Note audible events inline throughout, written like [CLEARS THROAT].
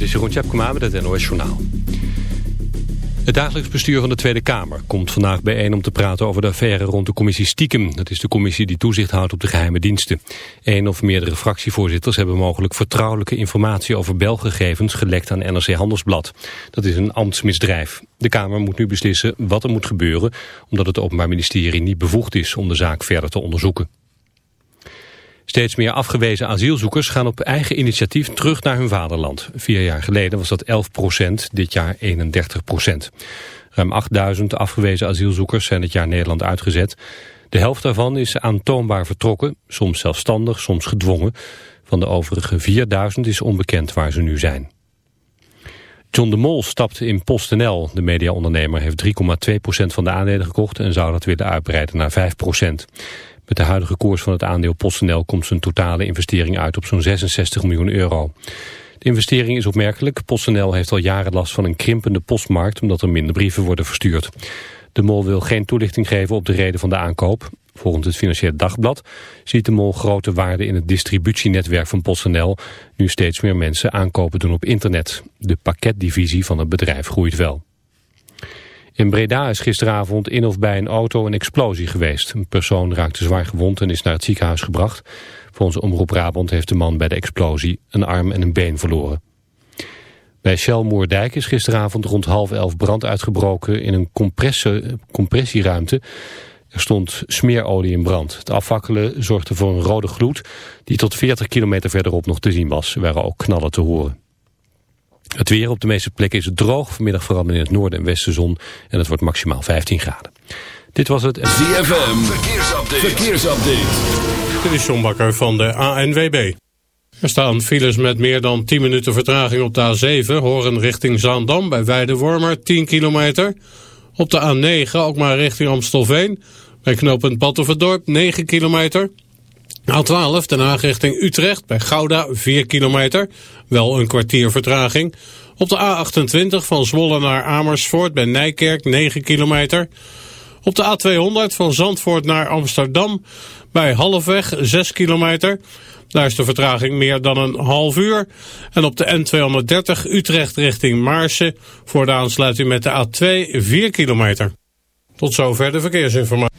Dit is Jeroen Tjepkema met het NOS Journaal. Het dagelijks bestuur van de Tweede Kamer komt vandaag bijeen om te praten over de affaire rond de commissie Stiekem. Dat is de commissie die toezicht houdt op de geheime diensten. Eén of meerdere fractievoorzitters hebben mogelijk vertrouwelijke informatie over belgegevens gelekt aan NRC Handelsblad. Dat is een ambtsmisdrijf. De Kamer moet nu beslissen wat er moet gebeuren, omdat het Openbaar Ministerie niet bevoegd is om de zaak verder te onderzoeken. Steeds meer afgewezen asielzoekers gaan op eigen initiatief terug naar hun vaderland. Vier jaar geleden was dat 11 procent, dit jaar 31 procent. Ruim 8000 afgewezen asielzoekers zijn het jaar Nederland uitgezet. De helft daarvan is aantoonbaar vertrokken, soms zelfstandig, soms gedwongen. Van de overige 4000 is onbekend waar ze nu zijn. John de Mol stapte in PostNL. De mediaondernemer heeft 3,2% van de aandelen gekocht en zou dat willen uitbreiden naar 5 met de huidige koers van het aandeel PostNL komt zijn totale investering uit op zo'n 66 miljoen euro. De investering is opmerkelijk. PostNL heeft al jaren last van een krimpende postmarkt omdat er minder brieven worden verstuurd. De Mol wil geen toelichting geven op de reden van de aankoop. Volgens het Financieel Dagblad ziet de Mol grote waarde in het distributienetwerk van PostNL... nu steeds meer mensen aankopen doen op internet. De pakketdivisie van het bedrijf groeit wel. In Breda is gisteravond in of bij een auto een explosie geweest. Een persoon raakte zwaar gewond en is naar het ziekenhuis gebracht. Volgens Omroep Brabant heeft de man bij de explosie een arm en een been verloren. Bij Shell Moerdijk is gisteravond rond half elf brand uitgebroken in een compressieruimte. Er stond smeerolie in brand. Het afvakkelen zorgde voor een rode gloed die tot 40 kilometer verderop nog te zien was. Er waren ook knallen te horen. Het weer op de meeste plekken is droog. Vanmiddag vooral in het noorden en westen zon. En het wordt maximaal 15 graden. Dit was het... ZFM, verkeersupdate. verkeersupdate. Dit is John Bakker van de ANWB. Er staan files met meer dan 10 minuten vertraging op de A7. Horen richting Zaandam bij Weidewormer 10 kilometer. Op de A9 ook maar richting Amstelveen. Bij knooppunt Battenverdorp 9 kilometer. A12 Den Haag richting Utrecht bij Gouda 4 kilometer. Wel een kwartier vertraging. Op de A28 van Zwolle naar Amersfoort bij Nijkerk 9 kilometer. Op de A200 van Zandvoort naar Amsterdam bij Halfweg 6 kilometer. Daar is de vertraging meer dan een half uur. En op de N230 Utrecht richting Maarsen voor de aansluiting met de A2 4 kilometer. Tot zover de verkeersinformatie.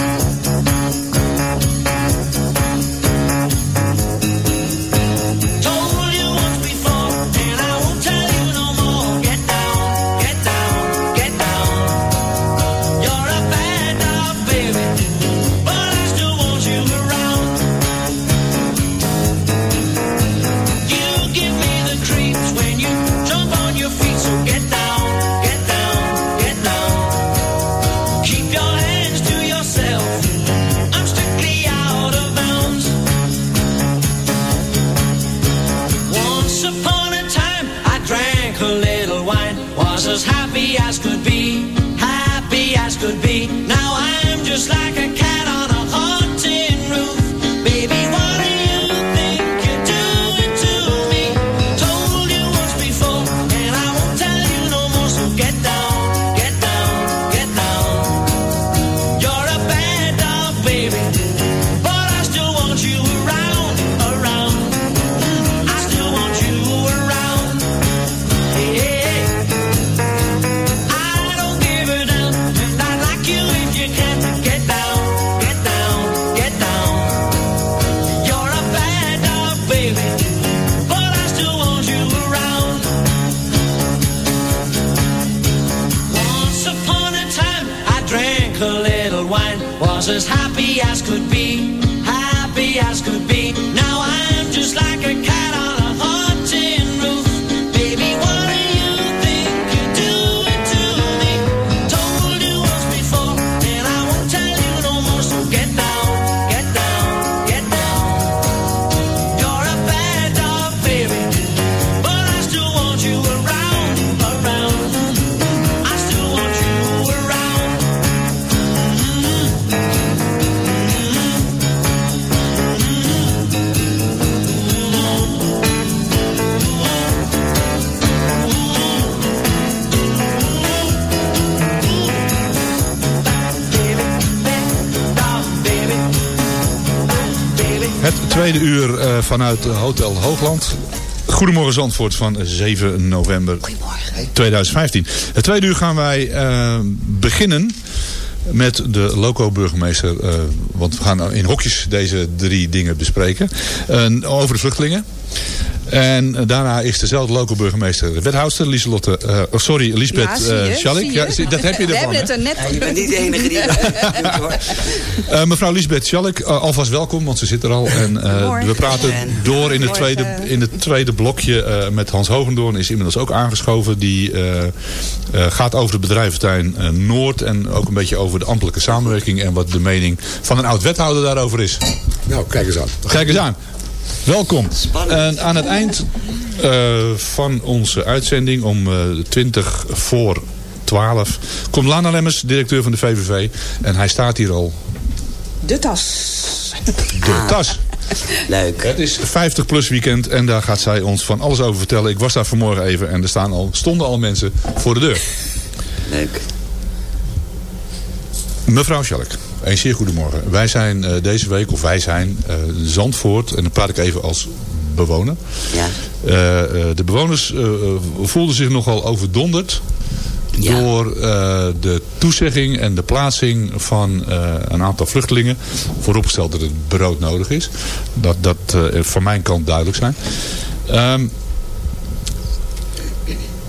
Was as tweede uur eh, vanuit Hotel Hoogland. Goedemorgen Zandvoort van 7 november 2015. Het tweede uur gaan wij eh, beginnen met de loco-burgemeester. eh, want we gaan in hokjes deze drie dingen bespreken. Over de vluchtelingen. En daarna is dezelfde loco-burgemeester de wethoudster Lieselotte, eh, oh, sorry, Lisbeth Ja, eh, je. Ja, dat heb je We ervan. hebben het er net Je bent niet de enige die dat hoor. [LAUGHS] Eh, mevrouw Lisbeth Schalk, eh, alvast welkom, want ze zit er al. En eh, we praten door in het, tweede, in het tweede blokje eh, met Hans Hogendoorn. Is inmiddels ook aangeschoven. Die eh, eh, gaat over de bedrijventuin Noord. En ook een beetje over de ambtelijke samenwerking. En wat de mening van een oud-wethouder daarover is. Nou, kijk eens aan. Kijk eens aan. Welkom. En aan het eind eh, van onze uitzending om eh 20 voor 12 komt Lana Lemmers, directeur van de VVV. En hij staat hier al. de tas. De tas. [LAUGHS] Leuk. Het is 50 plus weekend en daar gaat zij ons van alles over vertellen. Ik was daar vanmorgen even en er staan al, stonden al mensen voor de deur. Leuk. Mevrouw Schalk, een zeer goedemorgen. Wij zijn eh, deze week, of wij zijn eh, Zandvoort, en dan praat ik even als bewoner. Ja. Eh, de bewoners voelden zich nogal overdonderd Ja. door de toezegging en de plaatsing van een aantal vluchtelingen. Vooropgesteld dat het brood nodig is. Dat, dat van mijn kant duidelijk zijn. Ehm,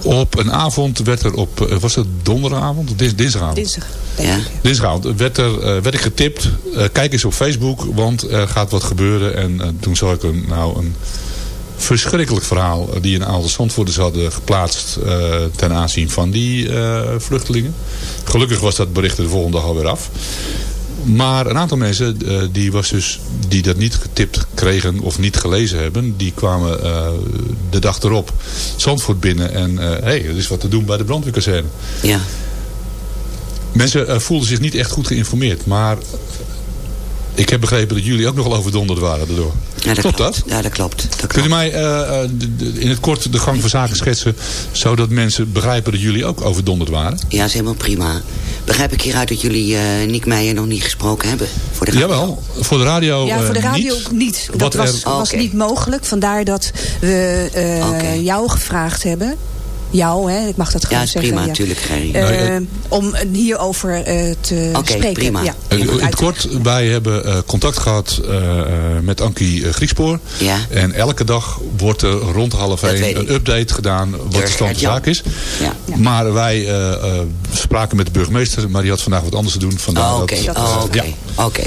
op een avond werd er op, eh, was het donderdagavond? Of Dins, dinsdagavond? Dinsdag, Ja. Dinsdagavond werd, er, eh, werd ik getipt. eh, kijk eens op Facebook, want er gaat wat gebeuren. En toen zag ik een, nou, een verschrikkelijk verhaal die een aantal Zandvoorters hadden geplaatst ten aanzien van die vluchtelingen. Gelukkig was dat bericht er de volgende dag alweer af. Maar een aantal mensen eh, die, was dus, die dat niet getipt kregen of niet gelezen hebben, die kwamen eh, de dag erop Zandvoort binnen. En hé, hey, er is wat te doen bij de brandweerkazerne. Ja. Mensen eh, voelden zich niet echt goed geïnformeerd. Maar ik heb begrepen dat jullie ook nogal overdonderd waren daardoor. Ja, dat Klopt klopt. dat? Ja, dat klopt. Dat Kunt u klopt. mij eh, eh, in het kort de gang van zaken schetsen... zodat mensen begrijpen dat jullie ook overdonderd waren? Ja, is helemaal prima. Begrijp ik hieruit dat jullie eh Nick Meijer nog niet gesproken hebben? Voor de radio? Jawel, voor de radio Ja, voor de radio niet. niet. Dat was, er- was niet mogelijk. Vandaar dat we eh, jou gevraagd hebben. Jou, hè, ik mag dat Ja, gewoon is zeggen. prima, ja. natuurlijk, Gerry. Eh, Nou, eh, om hierover eh, te Oké, spreken. prima. Ja. In het Uit- kort, wij hebben eh, contact gehad eh, eh, met Ankie Griekspoor. Ja. En elke dag wordt er rond half één een update gedaan wat de stand van zaak is. Ja. Maar wij eh, eh, spraken met de burgemeester, maar die had vandaag wat anders te doen. Vandaar Oh, Oké, oh, oké. ja. Oké.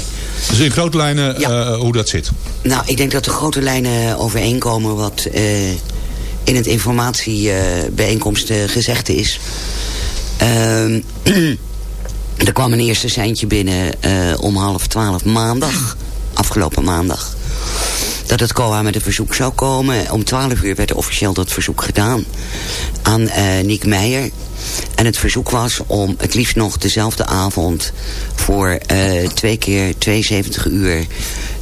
Dus in grote lijnen Ja. eh, hoe dat zit. Nou, ik denk dat de grote lijnen overeenkomen wat eh, in het informatiebijeenkomst eh, gezegd is. Ehm, [CLEARS THROAT] er kwam een eerste seintje binnen eh, om half twaalf maandag, afgelopen maandag. Dat het COA met een verzoek zou komen. Om twaalf uur werd officieel dat verzoek gedaan aan eh Niek Meijer. En het verzoek was om het liefst nog dezelfde avond... voor twee keer 72 uur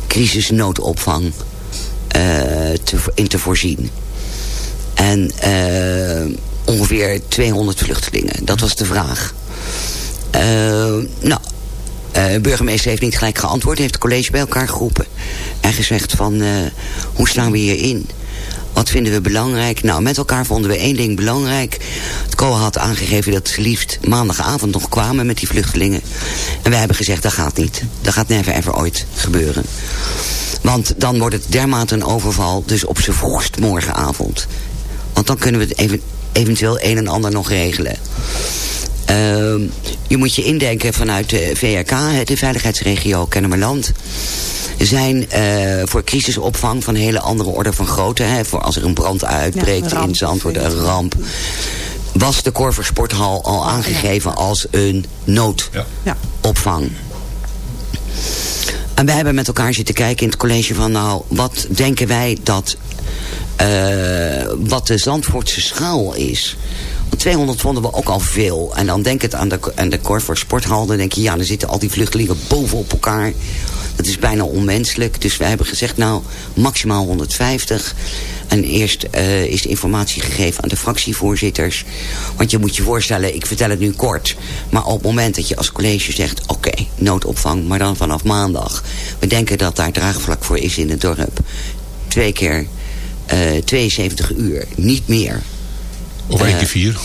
crisisnoodopvang in te voorzien. En eh, ongeveer 200 vluchtelingen. Dat was de vraag. Eh, nou, eh, de burgemeester heeft niet gelijk geantwoord. Heeft het college bij elkaar geroepen. En gezegd van, eh, hoe staan we hierin? Wat vinden we belangrijk? Nou, met elkaar vonden we één ding belangrijk. Het COA had aangegeven dat ze liefst maandagavond nog kwamen met die vluchtelingen. En wij hebben gezegd, dat gaat niet. Dat gaat never ever ooit gebeuren. Want dan wordt het dermate een overval, dus op z'n vroegst morgenavond. Want dan kunnen we het even, eventueel een en ander nog regelen. Eh, Ehm, je moet je indenken vanuit de VRK, de veiligheidsregio Kennemerland zijn eh, voor crisisopvang van hele andere orde van grootte. Hè, voor als er een brand uitbreekt Ja, een in Zandvoort, een ramp. Was de Korver Sporthal al aangegeven als een noodopvang. Ja. En wij hebben met elkaar zitten kijken in het college van... nou, wat denken wij dat... eh, wat de Zandvoortse schaal is... Want 200 vonden we ook al veel. En dan denk het aan de, aan de Korver Sporthal. Dan denk je, ja, dan zitten al die vluchtelingen bovenop elkaar. Dat is bijna onmenselijk. Dus wij hebben gezegd, nou, maximaal 150. En eerst eh, is de informatie gegeven aan de fractievoorzitters. Want je moet je voorstellen, ik vertel het nu kort. Maar op het moment dat je als college zegt... oké, noodopvang, maar dan vanaf maandag. We denken dat daar draagvlak voor is in het dorp. Twee keer 72 uur, niet meer. Of één Eh, keer vier.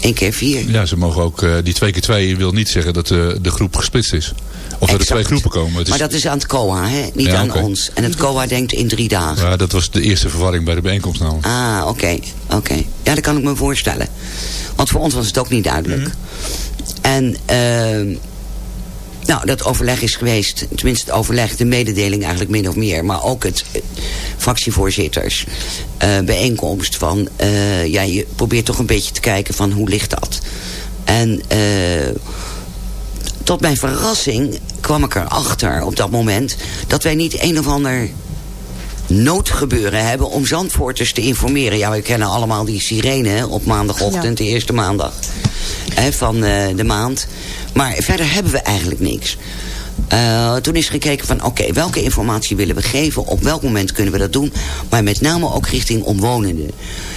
Eén keer vier. Ja, ze mogen ook, eh, die twee keer twee wil niet zeggen dat de, de groep gesplitst is. Of dat er twee groepen komen. Het is, Maar dat is aan het COA, hè? niet Ja, aan ons. En het COA denkt in drie dagen. ja, dat was de eerste verwarring bij de bijeenkomst nou. Ah, oké. oké. Ja, dat kan ik me voorstellen. Want voor ons was het ook niet duidelijk. Mhm. En ehm, nou, dat overleg is geweest. Tenminste, het overleg, de mededeling eigenlijk min of meer. Maar ook het eh, fractievoorzitters eh, bijeenkomst van... eh, ja, je probeert toch een beetje te kijken van hoe ligt dat. En... tot mijn verrassing kwam ik erachter op dat moment... dat wij niet een of ander noodgebeuren hebben om Zandvoorters te informeren. Ja, we kennen allemaal die sirene op maandagochtend, de eerste maandag hè, van eh, de maand. Maar verder hebben we eigenlijk niks. Eh, toen is gekeken van, oké, welke informatie willen we geven? Op welk moment kunnen we dat doen? Maar met name ook richting omwonenden.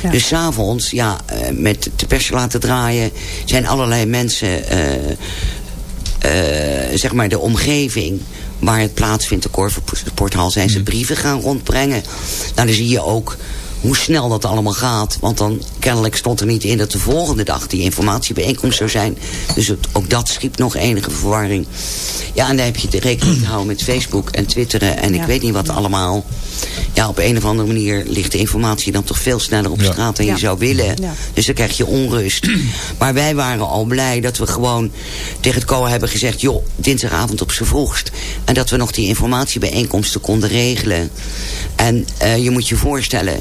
Ja. Dus s'avonds, ja, eh, met de pers laten draaien... zijn allerlei mensen, zeg maar de omgeving waar het plaatsvindt, de Korversporthal, zijn ze brieven gaan rondbrengen. Nou, dan zie je ook hoe snel dat allemaal gaat. Want dan kennelijk stond er niet in dat de volgende dag die informatiebijeenkomst zou zijn. Dus het- ook dat schiep nog enige verwarring. Ja, en dan heb je de rekening te houden met Facebook en twitteren en ik weet niet wat allemaal. Ja, op een of andere manier ligt de informatie dan toch veel sneller op Ja. straat dan Ja. je zou willen. Ja. Dus dan krijg je onrust. [CLEARS THROAT] Maar wij waren al blij dat we gewoon tegen het COA hebben gezegd... joh, dinsdagavond op z'n vroegst. En dat we nog die informatiebijeenkomsten konden regelen. En eh, je moet je voorstellen...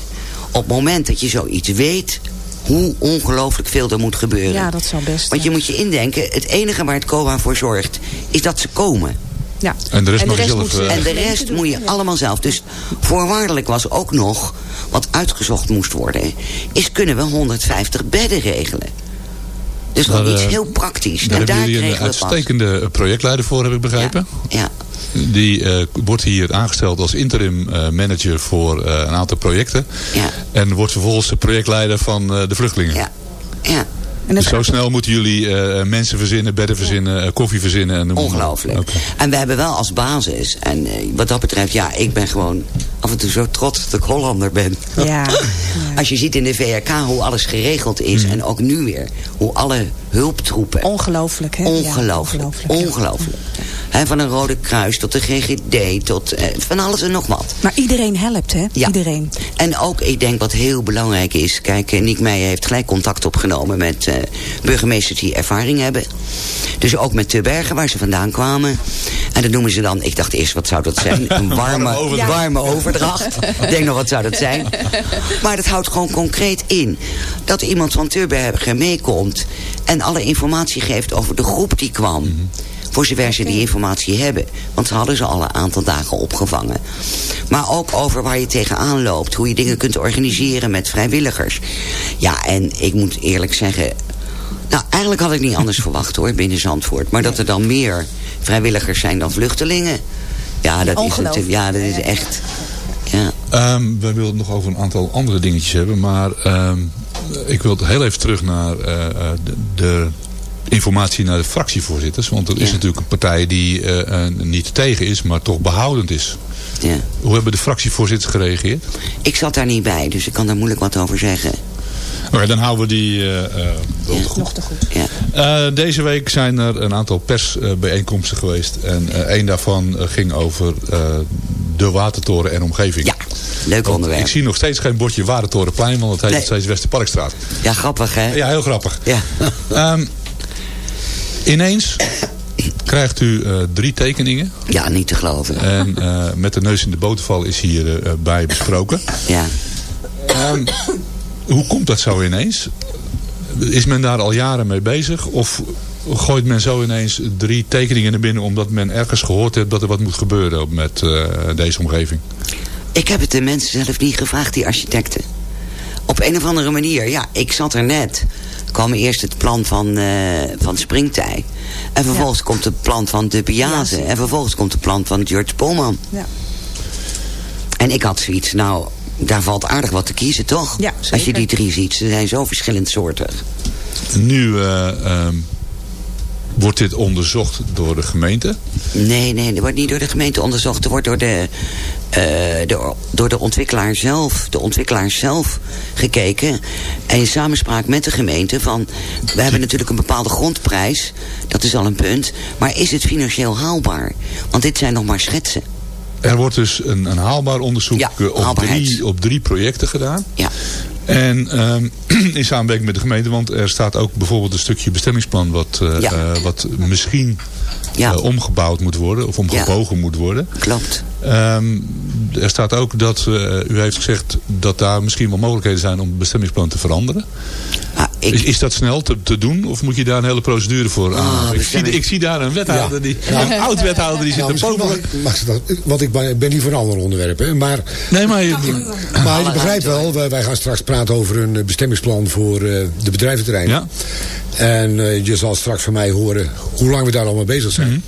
op het moment dat je zoiets weet... hoe ongelooflijk veel er moet gebeuren. Ja, dat zou best. Want je ja. moet je indenken... het enige waar het COA voor zorgt... is dat ze komen. Ja. En de rest mag je zelf, moet ze- eh, En de rest moet je allemaal zelf. Dus voorwaardelijk was ook nog, wat uitgezocht moest worden... is kunnen we 150 bedden regelen. Dus gewoon iets eh, heel praktisch. Daar en hebben daar jullie een uitstekende projectleider voor, heb ik begrepen. Ja, Die eh, wordt hier aangesteld als interim eh, manager voor eh, een aantal projecten. ja, En wordt vervolgens de projectleider van de vluchtelingen. ja, ja. En Dus zo snel moeten jullie mensen verzinnen, bedden verzinnen, koffie verzinnen. En. Ongelooflijk. En we hebben wel als basis, en wat dat betreft, ja, ik ben gewoon af en toe zo trots dat ik Hollander ben. Ja. [LAUGHS] ja. Als je ziet in de VRK hoe alles geregeld is, Mm. en ook nu weer, hoe alle hulptroepen Ongelooflijk, hè? Ja, Ongelooflijk. ongelooflijk, ja. Ongelooflijk. Hè, van een Rode Kruis tot de GGD tot eh, van alles en nog wat. Maar iedereen helpt, hè? Ja. Iedereen. En ook, ik denk wat heel belangrijk is... Kijk, eh, Niek Meijer heeft gelijk contact opgenomen met eh, burgemeesters die ervaring hebben. Dus ook met Tubbergen, waar ze vandaan kwamen. En dat noemen ze dan, ik dacht eerst, wat zou dat zijn? [LAUGHS] Een warme, warme overdracht. [LAUGHS] Ik denk nog, wat zou dat zijn? Maar dat houdt gewoon concreet in... dat iemand van Tubbergen meekomt... en alle informatie geeft over de groep die kwam... Voor zover ze die informatie hebben. Want ze hadden ze al een aantal dagen opgevangen. Maar ook over waar je tegenaan loopt. Hoe je dingen kunt organiseren met vrijwilligers. Ja, en ik moet eerlijk zeggen... Nou, eigenlijk had ik niet anders [LAUGHS] verwacht hoor, binnen Zandvoort. Maar dat er dan meer vrijwilligers zijn dan vluchtelingen. Ja, dat is, ja, dat is echt... Ja. Ehm, we willen het nog over een aantal andere dingetjes hebben. Maar ehm, ik wil heel even terug naar eh, eh, de, de informatie naar de fractievoorzitters. Want er is natuurlijk een partij die eh, niet tegen is, maar toch behoudend is. ja. Hoe hebben de fractievoorzitters gereageerd? Ik zat daar niet bij, dus ik kan daar moeilijk wat over zeggen. Oké, dan houden we die wel Ja. goed. Nog te goed. Ja. Eh, deze week zijn er een aantal persbijeenkomsten geweest. En eh één daarvan ging over eh, de Watertoren en omgeving. ja, leuk onderwerp. ik zie nog steeds geen bordje Watertorenplein, want het heet nog steeds Westerparkstraat. Ja, grappig hè? Ja, heel grappig. Ja. [LAUGHS] Ehm, Ineens krijgt u eh, drie tekeningen. Ja, niet te geloven. En eh, met de neus in de boterval is hier eh, bij besproken. Ja. Ehm, hoe komt dat zo ineens? Is men daar al jaren mee bezig? Of gooit men zo ineens drie tekeningen naar binnen... omdat men ergens gehoord heeft dat er wat moet gebeuren met eh, deze omgeving? Ik heb het de mensen zelf niet gevraagd, die architecten. Op een of andere manier, ja, ik zat er net. Er kwam eerst het plan van, eh van Springtij. En vervolgens komt het plan van De Piazza. En vervolgens komt het plan van George Polman. Ja. En ik had zoiets, nou, daar valt aardig wat te kiezen, toch? Ja, Als je die drie ziet, ze zijn zo verschillend soortig. Nu eh, ehm, wordt dit onderzocht door de gemeente. Nee, nee, er wordt niet door de gemeente onderzocht. Er wordt door de, eh, de, door de ontwikkelaar zelf, de ontwikkelaar zelf gekeken. En in samenspraak met de gemeente van... We hebben natuurlijk een bepaalde grondprijs. Dat is al een punt. Maar is het financieel haalbaar? Want dit zijn nog maar schetsen. Er wordt dus een, een haalbaar onderzoek Ja, eh, op, drie, op drie projecten gedaan. Ja, En ehm, [CLEARS THROAT] in samenwerking met de gemeente, want er staat ook bijvoorbeeld een stukje bestemmingsplan wat, eh, Ja. eh, wat misschien ja eh, omgebouwd moet worden of omgebogen moet worden. klopt. Ehm, er staat ook dat eh, u heeft gezegd dat daar misschien wel mogelijkheden zijn om het bestemmingsplan te veranderen. Ah, ik, Is, is dat snel te, te doen of moet je daar een hele procedure voor aan? ik, zie, bestemming- ik zie daar een wethouder, Ja. die, Ja. een oud wethouder die zit Nou, te mag, ik- mag ik dat, want ik ben ben niet voor een ander onderwerp. Hè, maar Nee, maar je, maar je begrijpt wel, wij, wij gaan straks praten over een eh, bestemmingsplan voor eh, de bedrijventerreinen. Ja. En eh, je zal straks van mij horen hoe lang we daar al mee bezig zijn.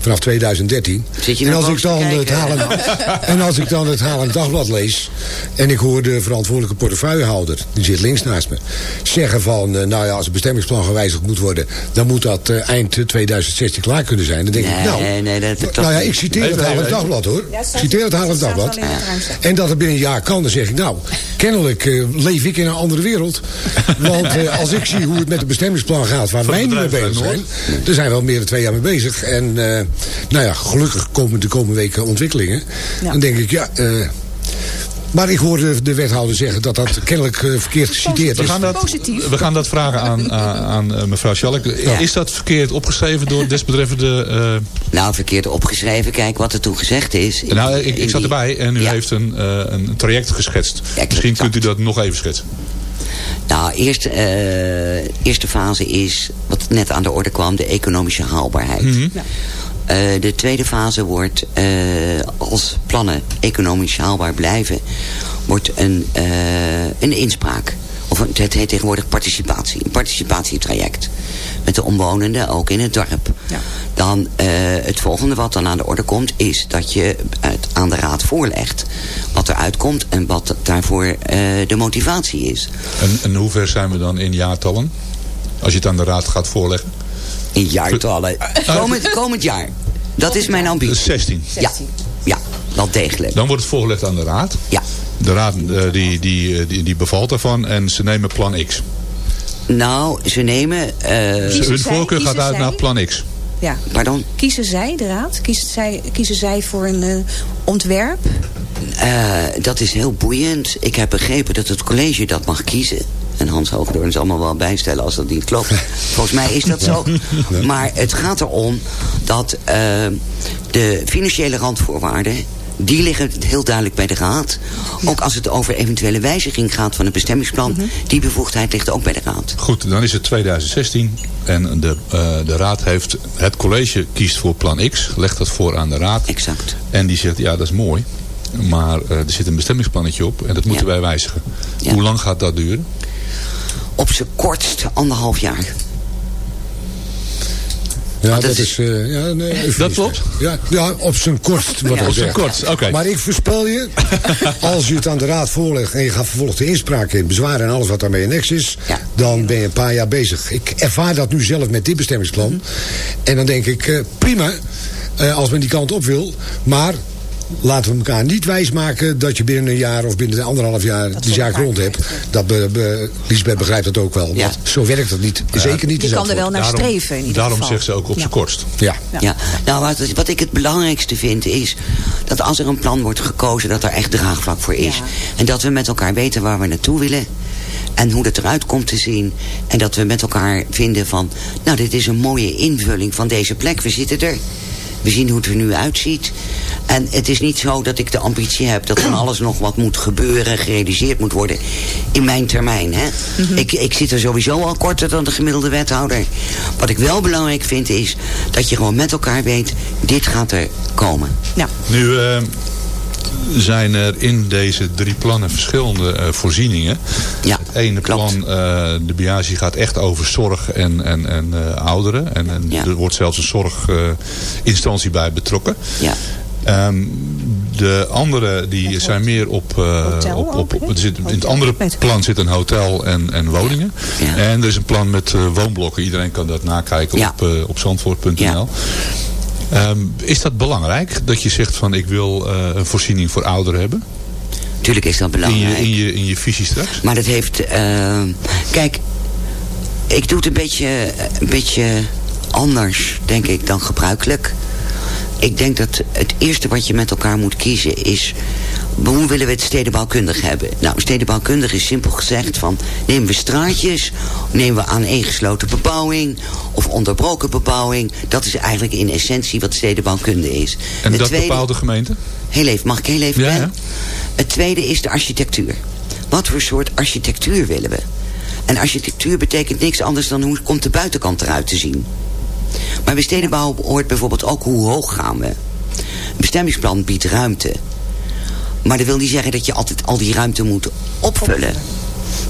Vanaf 2013. Zit je en, nou als ik dan het halen, [LAUGHS] en als ik dan het Halend Dagblad lees... en ik hoor de verantwoordelijke portefeuillehouder... die zit links naast me... zeggen van, eh, nou ja, als het bestemmingsplan gewijzigd moet worden... dan moet dat eh, eind 2016 klaar kunnen zijn. Dan denk ik, Nee, nou... nee, dat klopt nou ja, ik citeer Nee, het. Dagblad, hoor. Ja, Ik citeer het staat Dagblad. wel. En dat het binnen een jaar kan, dan zeg ik, nou, kennelijk eh, leef ik in een andere wereld. Want als ik zie hoe het met het bestemmingsplan gaat, waar Van wij nu mee bedrijf bezig zijn, er zijn we al meer dan twee jaar mee bezig. En eh, nou ja, gelukkig komen de komende weken ontwikkelingen. Ja. Dan denk ik, ja... eh, maar ik hoorde de wethouder zeggen dat dat kennelijk eh, verkeerd geciteerd We is. gaan, dat, Positief. we gaan dat vragen aan, [LAUGHS] aan, aan, mevrouw Schalk. Is dat verkeerd opgeschreven door desbetreffende... eh, Nou, verkeerd opgeschreven. Kijk wat er toen gezegd is. In- nou, ik, zat erbij en u Ja. heeft een, een traject geschetst. Ja, Misschien kunt u dat nog even schetsen. Nou, eerste, eh, eerste fase is, wat net aan de orde kwam, de economische haalbaarheid. Ja. Eh, de tweede fase wordt, eh, als plannen economisch haalbaar blijven, wordt een, eh, een inspraak. Of een- het heet tegenwoordig participatie. Een participatietraject. Met de omwonenden, ook in het dorp. Ja. Dan eh, het volgende wat dan aan de orde komt... is dat je het aan de raad voorlegt wat er uitkomt... en wat daarvoor eh, de motivatie is. En, en hoe ver zijn we dan in jaartallen? Als je het aan de raad gaat voorleggen? In jaartallen. Komend, komend jaar. Dat is mijn ambitie. 16. Ja, ja, wel degelijk. Dan wordt het voorgelegd aan de raad. Ja. De raad eh, die, die, die, die bevalt daarvan en ze nemen plan X. Nou, ze nemen... eh, Kiezen Hun voorkeur gaat uit zij? naar plan X. Ja. pardon? Kiezen zij, de raad? Kiezen zij, kiezen zij voor een eh, ontwerp? Eh, dat is heel boeiend. Ik heb begrepen dat het college dat mag kiezen. En Hans Hoogdoorn zal me wel bijstellen als dat niet klopt. [LAUGHS] Volgens mij is dat zo. Maar het gaat erom dat eh, de financiële randvoorwaarden... die liggen heel duidelijk bij de raad. Ook als het over eventuele wijziging gaat van het bestemmingsplan... die bevoegdheid ligt ook bij de raad. Goed, dan is het 2016 en de, eh, de raad heeft... Het college kiest voor plan X, legt dat voor aan de raad. Exact. En die zegt, ja, dat is mooi. Maar eh, er zit een bestemmingsplannetje op en dat moeten Ja. wij wijzigen. Ja. Hoe lang gaat dat duren? Op zijn kortst anderhalf jaar. Ja, dat dat, is- eh, ja, nee, Dat klopt? Ja, ja, op zijn kortst. Wat Ja, op zijn kortst, oké. Maar ik voorspel je, [LAUGHS] als je het aan de raad voorlegt... en je gaat vervolgens de inspraak in, bezwaren en alles wat daarmee in niks is... Ja. dan ben je een paar jaar bezig. Ik ervaar dat nu zelf met dit bestemmingsplan. En dan denk ik, eh, prima, eh, als men die kant op wil. Maar laten we elkaar niet wijsmaken dat je binnen een jaar of binnen anderhalf jaar die voor zaak rond hebt. Dat be, be- Lisbeth begrijpt dat ook wel. Ja. Zo werkt dat niet. Zeker niet in Je kan er wel naar Daarom- streven in ieder Daarom geval. zegt ze ook op Ja. zijn kortst. Ja. Ja. Nou, wat, wat ik het belangrijkste vind is dat als er een plan wordt gekozen, dat er echt draagvlak voor is. Ja. En dat we met elkaar weten waar we naartoe willen. En hoe dat eruit komt te zien. En dat we met elkaar vinden van... nou, dit is een mooie invulling van deze plek. We zitten er. We zien hoe het er nu uitziet. En het is niet zo dat ik de ambitie heb dat van alles nog wat moet gebeuren, gerealiseerd moet worden in mijn termijn. Hè? ik, ik zit er sowieso al korter dan de gemiddelde wethouder. Wat ik wel belangrijk vind is dat je gewoon met elkaar weet, dit gaat er komen. Ja. Nu eh, zijn er in deze drie plannen verschillende eh, voorzieningen. Ja, Het ene plan, eh, de Biagi, gaat echt over zorg en, en, en eh, ouderen. En, en Ja. er wordt zelfs een zorginstantie bij betrokken. Ja. Ehm, de andere die zijn meer op, eh, Hotel op, op, er zit, in het andere plan zit een hotel en, en woningen. Ja. En er is een plan met eh, woonblokken. Iedereen kan dat nakijken Ja. op, op zandvoort.nl. Ehm, is dat belangrijk dat je zegt van ik wil eh, een voorziening voor ouderen hebben? Tuurlijk is dat In belangrijk. je, in, je, in je visie straks? Maar dat heeft... eh, kijk, ik doe het een beetje, een beetje anders, denk ik, dan gebruikelijk. Ik denk dat het eerste wat je met elkaar moet kiezen is... hoe willen we het stedenbouwkundig hebben? Nou, stedenbouwkundig is simpel gezegd van... nemen we straatjes, nemen we aaneengesloten bebouwing... of onderbroken bebouwing. Dat is eigenlijk in essentie wat stedenbouwkunde is. En Het dat tweede- bepaalt de gemeente? Heel even, mag ik heel even ja. Het tweede is de architectuur. Wat voor soort architectuur willen we? En architectuur betekent niks anders dan hoe komt de buitenkant eruit te zien. Maar bij stedenbouw hoort bijvoorbeeld ook hoe hoog gaan we. Een bestemmingsplan biedt ruimte. Maar dat wil niet zeggen dat je altijd al die ruimte moet opvullen.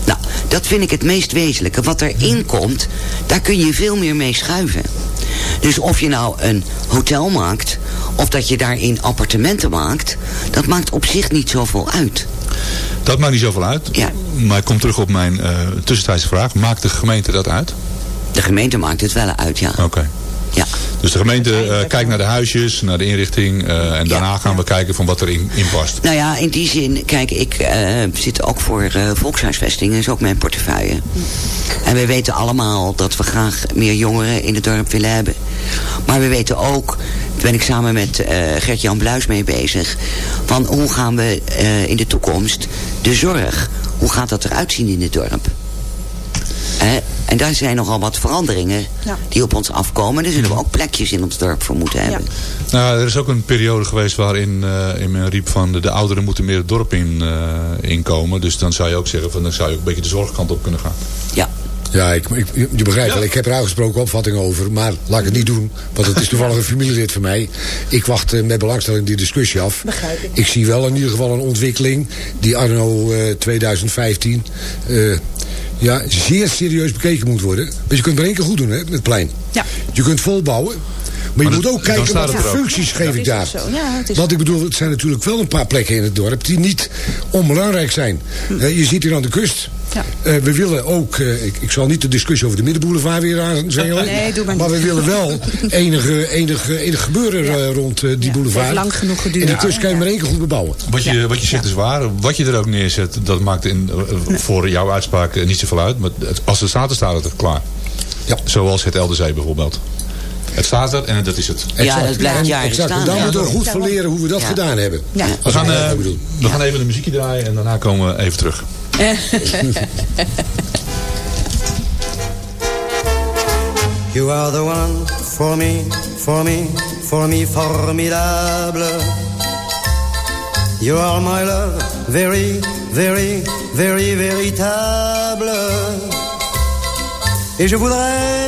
Nou, dat vind ik het meest wezenlijke. Wat erin komt, daar kun je veel meer mee schuiven. Dus of je nou een hotel maakt... of dat je daarin appartementen maakt... dat maakt op zich niet zoveel uit. Dat maakt niet zoveel uit. Ja. Maar ik kom terug op mijn eh, tussentijdse vraag. Maakt de gemeente dat uit? De gemeente maakt het wel uit, ja. Oké. ja. Dus de gemeente eh, kijkt naar de huisjes, naar de inrichting. eh, en daarna gaan we kijken van wat erin in past. Nou ja, in die zin, kijk, ik eh, zit ook voor volkshuisvesting. Dat is ook mijn portefeuille. En we weten allemaal dat we graag meer jongeren in het dorp willen hebben. Maar we weten ook, daar ben ik samen met Gert-Jan Bluis mee bezig... van hoe gaan we in de toekomst de zorg, hoe gaat dat eruit zien in het dorp? Eh, en daar zijn nogal wat veranderingen Ja. die op ons afkomen. Daar zullen we ook plekjes in ons dorp voor moeten hebben. Nou, er is ook een periode geweest waarin eh, in men riep van de, de ouderen moeten meer het dorp in, eh, inkomen. Dus dan zou je ook zeggen van dan zou je ook een beetje de zorgkant op kunnen gaan. Ja. Ja, ik, ik, je begrijpt wel. Ik heb er uitgesproken opvatting over. Maar laat ik het niet doen. Want het is toevallig een familielid van mij. Ik wacht eh, met belangstelling die discussie af. Begrijp ik. Ik zie wel in ieder geval een ontwikkeling. Die anno eh, 2015... eh, ja, zeer serieus bekeken moet worden. Want je kunt maar één keer goed doen, hè, met het plein. Ja. Je kunt volbouwen. Maar je Maar moet ook kijken wat voor functies geef ik daar. ook zo. Ja, het is Want ik bedoel, het zijn natuurlijk wel een paar plekken in het dorp... die niet onbelangrijk zijn. Eh, je ziet hier aan de kust... Ja. Eh, we willen ook, eh, ik, ik zal niet de discussie over de middenboulevard weer aanzengelen. Nee, doe maar maar we niet. willen wel enige, enige, enig gebeuren eh, rond die Ja, boulevard. het heeft lang genoeg geduurd. En daartussen kan je maar één keer goed bebouwen. Wat je, wat je zegt is waar. Wat je er ook neerzet, dat maakt in, voor jouw uitspraak niet zoveel uit. Maar het- als het staat, dan staat het klaar. Ja. Zoals het Elderzee bijvoorbeeld. Het staat er en dat is het. Ja, dat blijft En- jaren exact. En staan, daar ja. moeten we goed van leren hoe we dat Ja. gedaan hebben. Ja. We gaan, eh, bedoel. we gaan even een muziekje draaien en daarna komen we even terug. [LAUGHS] You are the one for me, for me, for me formidable. You are my love, very, very, very véritable. Et je voudrais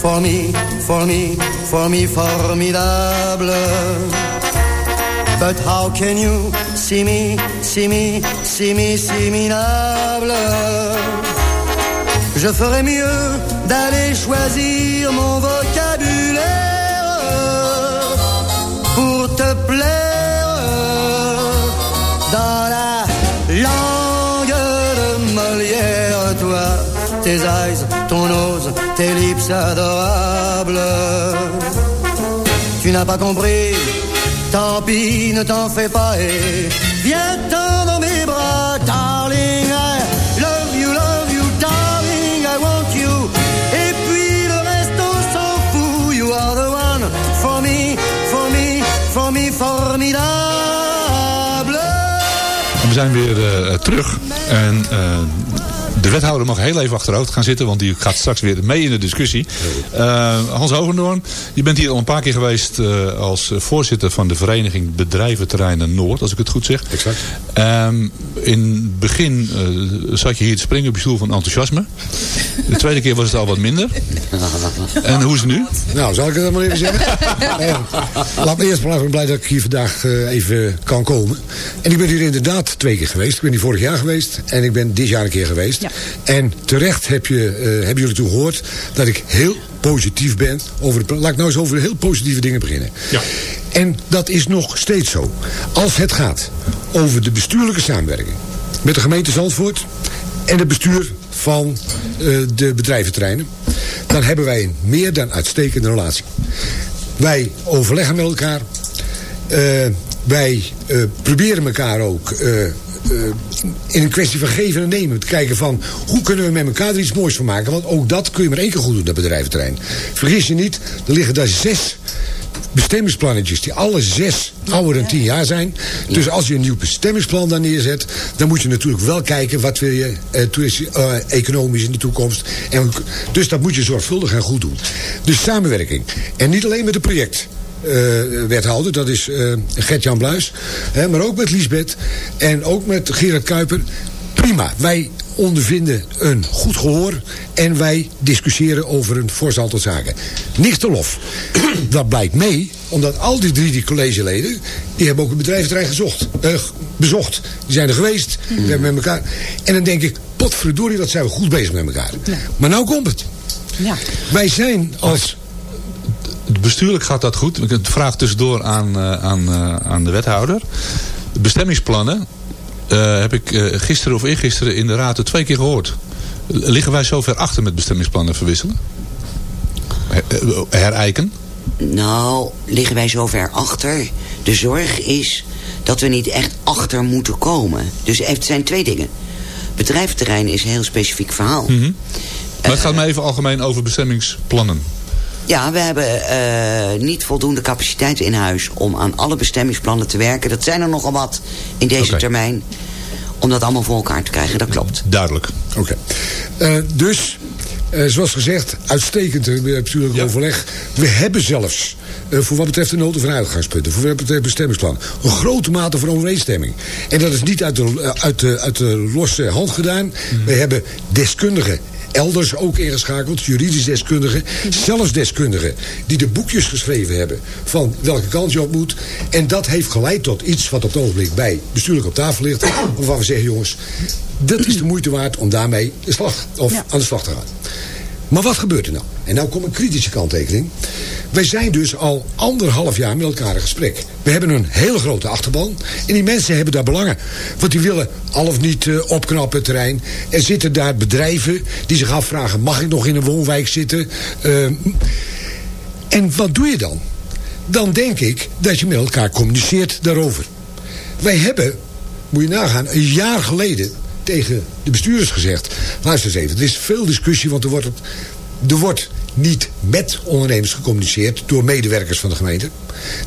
for me, for me, for me, formidable. But how can you see me, see me, see me, see me minable? Je ferais mieux d'aller choisir tes lips adorables. Tu n'as pas compris, tant pis, ne t'en fais pas et viens-t'en dans mes bras, darling. I love you, love you, darling, I want you. Et puis le reste, on s'en fout. You are the one for me, for me, for me, formidable. We zijn weer eh, terug. En eh, de wethouder mag heel even achteruit gaan zitten. Want die gaat straks weer mee in de discussie. Eh, Hans Hogendoorn, je bent hier al een paar keer geweest eh, als voorzitter van de vereniging Bedrijventerreinen Noord. Als ik het goed zeg. Exact. Ehm, in het begin eh, zat je hier te springen op je stoel van enthousiasme. De tweede keer was het al wat minder. [LAUGHS] En hoe is het nu? Nou, zal ik het dan maar even zeggen? [LAUGHS] Laat me eerst maar even blij dat ik hier vandaag eh, even kan komen. En ik ben hier inderdaad twee keer geweest. Ik ben hier vorig jaar geweest en ik ben dit jaar een keer geweest. En terecht heb je, eh, hebben jullie toen gehoord dat ik heel positief ben. Over de, laat ik nou eens over heel positieve dingen beginnen. Ja. En dat is nog steeds zo. Als het gaat over de bestuurlijke samenwerking met de gemeente Zandvoort en het bestuur van eh, de bedrijventerreinen, dan hebben wij een meer dan uitstekende relatie. Wij overleggen met elkaar. Eh, wij proberen elkaar ook eh, in een kwestie van geven en nemen. Te kijken van hoe kunnen we met elkaar er iets moois van maken. Want ook dat kun je maar één keer goed doen, dat bedrijventerrein. Vergis je niet, er liggen daar zes bestemmingsplannetjes die alle zes ouder dan tien jaar zijn. Dus als je een nieuw bestemmingsplan daar neerzet... dan moet je natuurlijk wel kijken wat wil je eh, eh, economisch in de toekomst. En, dus dat moet je zorgvuldig en goed doen. Dus samenwerking. En niet alleen met het project. Eh, wethouder, dat is eh Gert-Jan Bluis. Hè, maar ook met Liesbeth en ook met Gerard Kuiper. Prima, wij ondervinden een goed gehoor en wij discussiëren over een fors aantal zaken. Niks te lof. [CLEARS THROAT] Dat blijkt mee, omdat al die drie die collegeleden, die hebben ook een bedrijventerrein gezocht, eh, bezocht. Die zijn er geweest, we hebben met elkaar. En dan denk ik, potverdorie, wat zijn we goed bezig met elkaar. Maar nou komt het. Ja. Wij zijn als Bestuurlijk gaat dat goed. Ik vraag tussendoor aan, eh, aan, eh, aan de wethouder. De bestemmingsplannen eh, heb ik eh, gisteren of eergisteren in de raad twee keer gehoord. Liggen wij zover achter met bestemmingsplannen verwisselen? Her- Herijken? Nou, liggen wij zover achter. De zorg is dat we niet echt achter moeten komen. Dus het zijn twee dingen. Bedrijventerrein is een heel specifiek verhaal. Mhm. Maar het gaat me even algemeen over bestemmingsplannen. Ja, we hebben eh, niet voldoende capaciteit in huis om aan alle bestemmingsplannen te werken. Dat zijn er nogal wat in deze termijn. Om dat allemaal voor elkaar te krijgen, dat klopt. Duidelijk. Oké. Eh, dus, eh, zoals gezegd, uitstekend bestuurlijk Ja. overleg. We hebben zelfs, eh, voor wat betreft de noten van uitgangspunten... voor wat betreft bestemmingsplan, een grote mate van overeenstemming. En dat is niet uit de, uit de, uit de losse hand gedaan. We hebben deskundigen elders ook ingeschakeld, juridisch deskundigen, zelfs deskundigen die de boekjes geschreven hebben van welke kant je op moet. En dat heeft geleid tot iets wat op het ogenblik bij bestuurlijk op tafel ligt, waarvan we zeggen jongens, dat is de moeite waard om daarmee de slag, of Ja. aan de slag te gaan. Maar wat gebeurt er nou? En nou komt een kritische kanttekening. Wij zijn dus al anderhalf jaar met elkaar in gesprek. We hebben een hele grote achterban. En die mensen hebben daar belangen. Want die willen al of niet eh, opknappen het terrein. Er zitten daar bedrijven die zich afvragen... mag ik nog in een woonwijk zitten? Eh, en wat doe je dan? Dan denk ik dat je met elkaar communiceert daarover. Wij hebben, moet je nagaan, een jaar geleden tegen de bestuurders gezegd... luister eens even, er is veel discussie, want er wordt, er wordt niet met ondernemers gecommuniceerd... door medewerkers van de gemeente.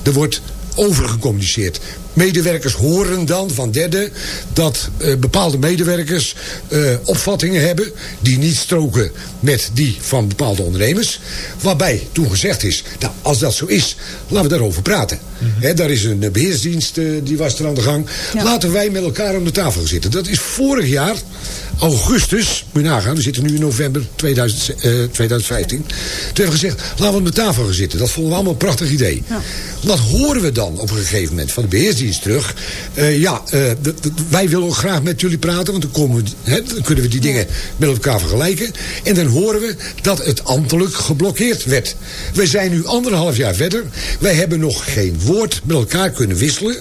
Er wordt over gecommuniceerd. Medewerkers horen dan van derden dat eh, bepaalde medewerkers eh, opvattingen hebben die niet stroken met die van bepaalde ondernemers. Waarbij toen gezegd is, nou als dat zo is, laten we daarover praten. Hè, daar is een eh, beheersdienst eh, die was er aan de gang. Ja. Laten wij met elkaar om de tafel gaan zitten. Dat is vorig jaar, augustus, moet je nagaan, we zitten nu in november 2000, eh, 2015. Toen hebben we gezegd, laten we om de tafel gaan zitten. Dat vonden we allemaal een prachtig idee. Ja. Wat horen we dan op een gegeven moment van de beheersdienst? Terug. Eh, ja, eh, wij willen ook graag met jullie praten, want dan, komen we, hè, dan kunnen we die dingen met elkaar vergelijken. En dan horen we dat het ambtelijk geblokkeerd werd. We zijn nu anderhalf jaar verder. Wij hebben nog geen woord met elkaar kunnen wisselen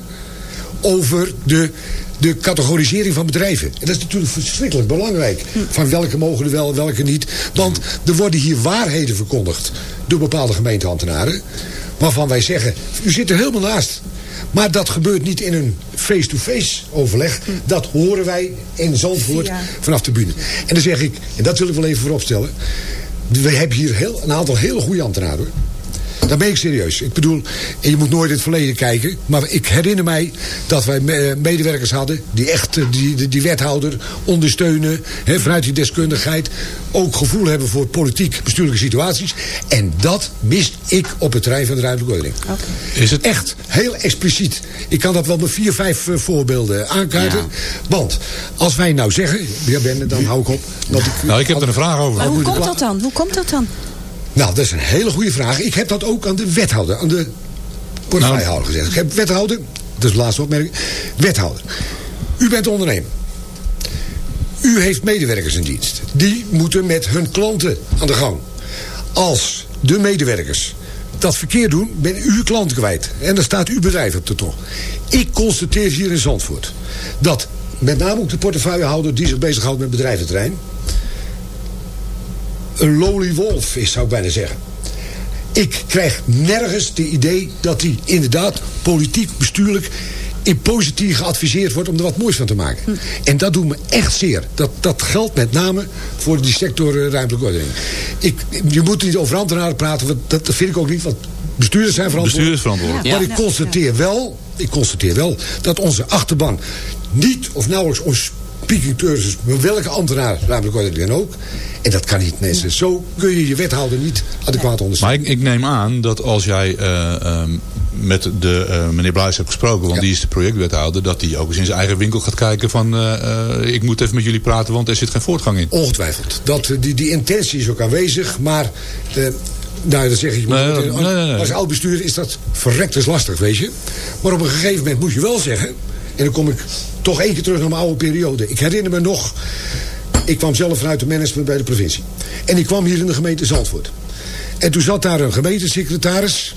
over de, de categorisering van bedrijven. En dat is natuurlijk verschrikkelijk belangrijk. Van welke mogen er wel, welke niet. Want er worden hier waarheden verkondigd door bepaalde gemeenteambtenaren. Waarvan wij zeggen, u zit er helemaal naast. Maar dat gebeurt niet in een face-to-face overleg. Dat horen wij in Zandvoort vanaf de bühne. En dan zeg ik, en dat wil ik wel even vooropstellen. We hebben hier heel, een aantal hele goede ambtenaren. Daar ben ik serieus. Ik bedoel, je moet nooit in het verleden kijken. Maar ik herinner mij dat wij me- medewerkers hadden... die echt eh, die, die, die wethouder ondersteunen. Hè, vanuit die deskundigheid. Ook gevoel hebben voor politiek bestuurlijke situaties. En dat mist ik op het terrein van de ruimtelijke ordening. Is het Echt, heel expliciet. Ik kan dat wel met vier, vijf eh, voorbeelden aankaarten. Ja. Want als wij nou zeggen... Ja, Ben, dan hou ik op. Want ik, Nou, ik heb er een vraag over. Maar hoe komt dat dan? Hoe komt dat dan? Nou, dat is een hele goede vraag. Ik heb dat ook aan de wethouder, aan de portefeuillehouder gezegd. Ik heb wethouder, dat is de laatste opmerking. Wethouder, u bent ondernemer. U heeft medewerkers in dienst. Die moeten met hun klanten aan de gang. Als de medewerkers dat verkeerd doen, ben u uw klant kwijt. En dan staat uw bedrijf op de tocht. Ik constateer hier in Zandvoort dat met name ook de portefeuillehouder die zich bezighoudt met bedrijventerrein een lowly wolf is, zou ik bijna zeggen. Ik krijg nergens het idee dat hij inderdaad politiek, bestuurlijk... in positief geadviseerd wordt om er wat moois van te maken. En dat doet me echt zeer. Dat, dat geldt met name voor die sector eh, ruimtelijke ordening. Ik, je moet niet over ambtenaren praten, want dat, vind ik ook niet. Want bestuurders zijn verantwoordelijk. Bestuur is verantwoordelijk. Maar ik constateer wel, ik constateer wel dat onze achterban niet of nauwelijks ons speaking cursus, welke ambtenaar ruimtelijke ordening dan ook. En dat kan niet, mensen. Zo kun je je wethouder niet adequaat Maar ondersteunen. ik, ik neem aan dat als jij eh, ehm, met de, eh, meneer Bluis hebt gesproken, want Ja. die is de projectwethouder, dat hij ook eens in zijn eigen winkel gaat kijken van eh, ik moet even met jullie praten, want er zit geen voortgang in. Ongetwijfeld. Dat, die, die intentie is ook aanwezig, maar... eh, nou, dat zeg ik. Maar, nee, als, nee, nee. als oud bestuurder is dat verrekt is lastig, weet je. Maar op een gegeven moment moet je wel zeggen... en dan kom ik toch één keer terug naar mijn oude periode. Ik herinner me nog... Ik kwam zelf vanuit de management bij de provincie. En ik kwam hier in de gemeente Zandvoort. En toen zat daar een gemeentesecretaris...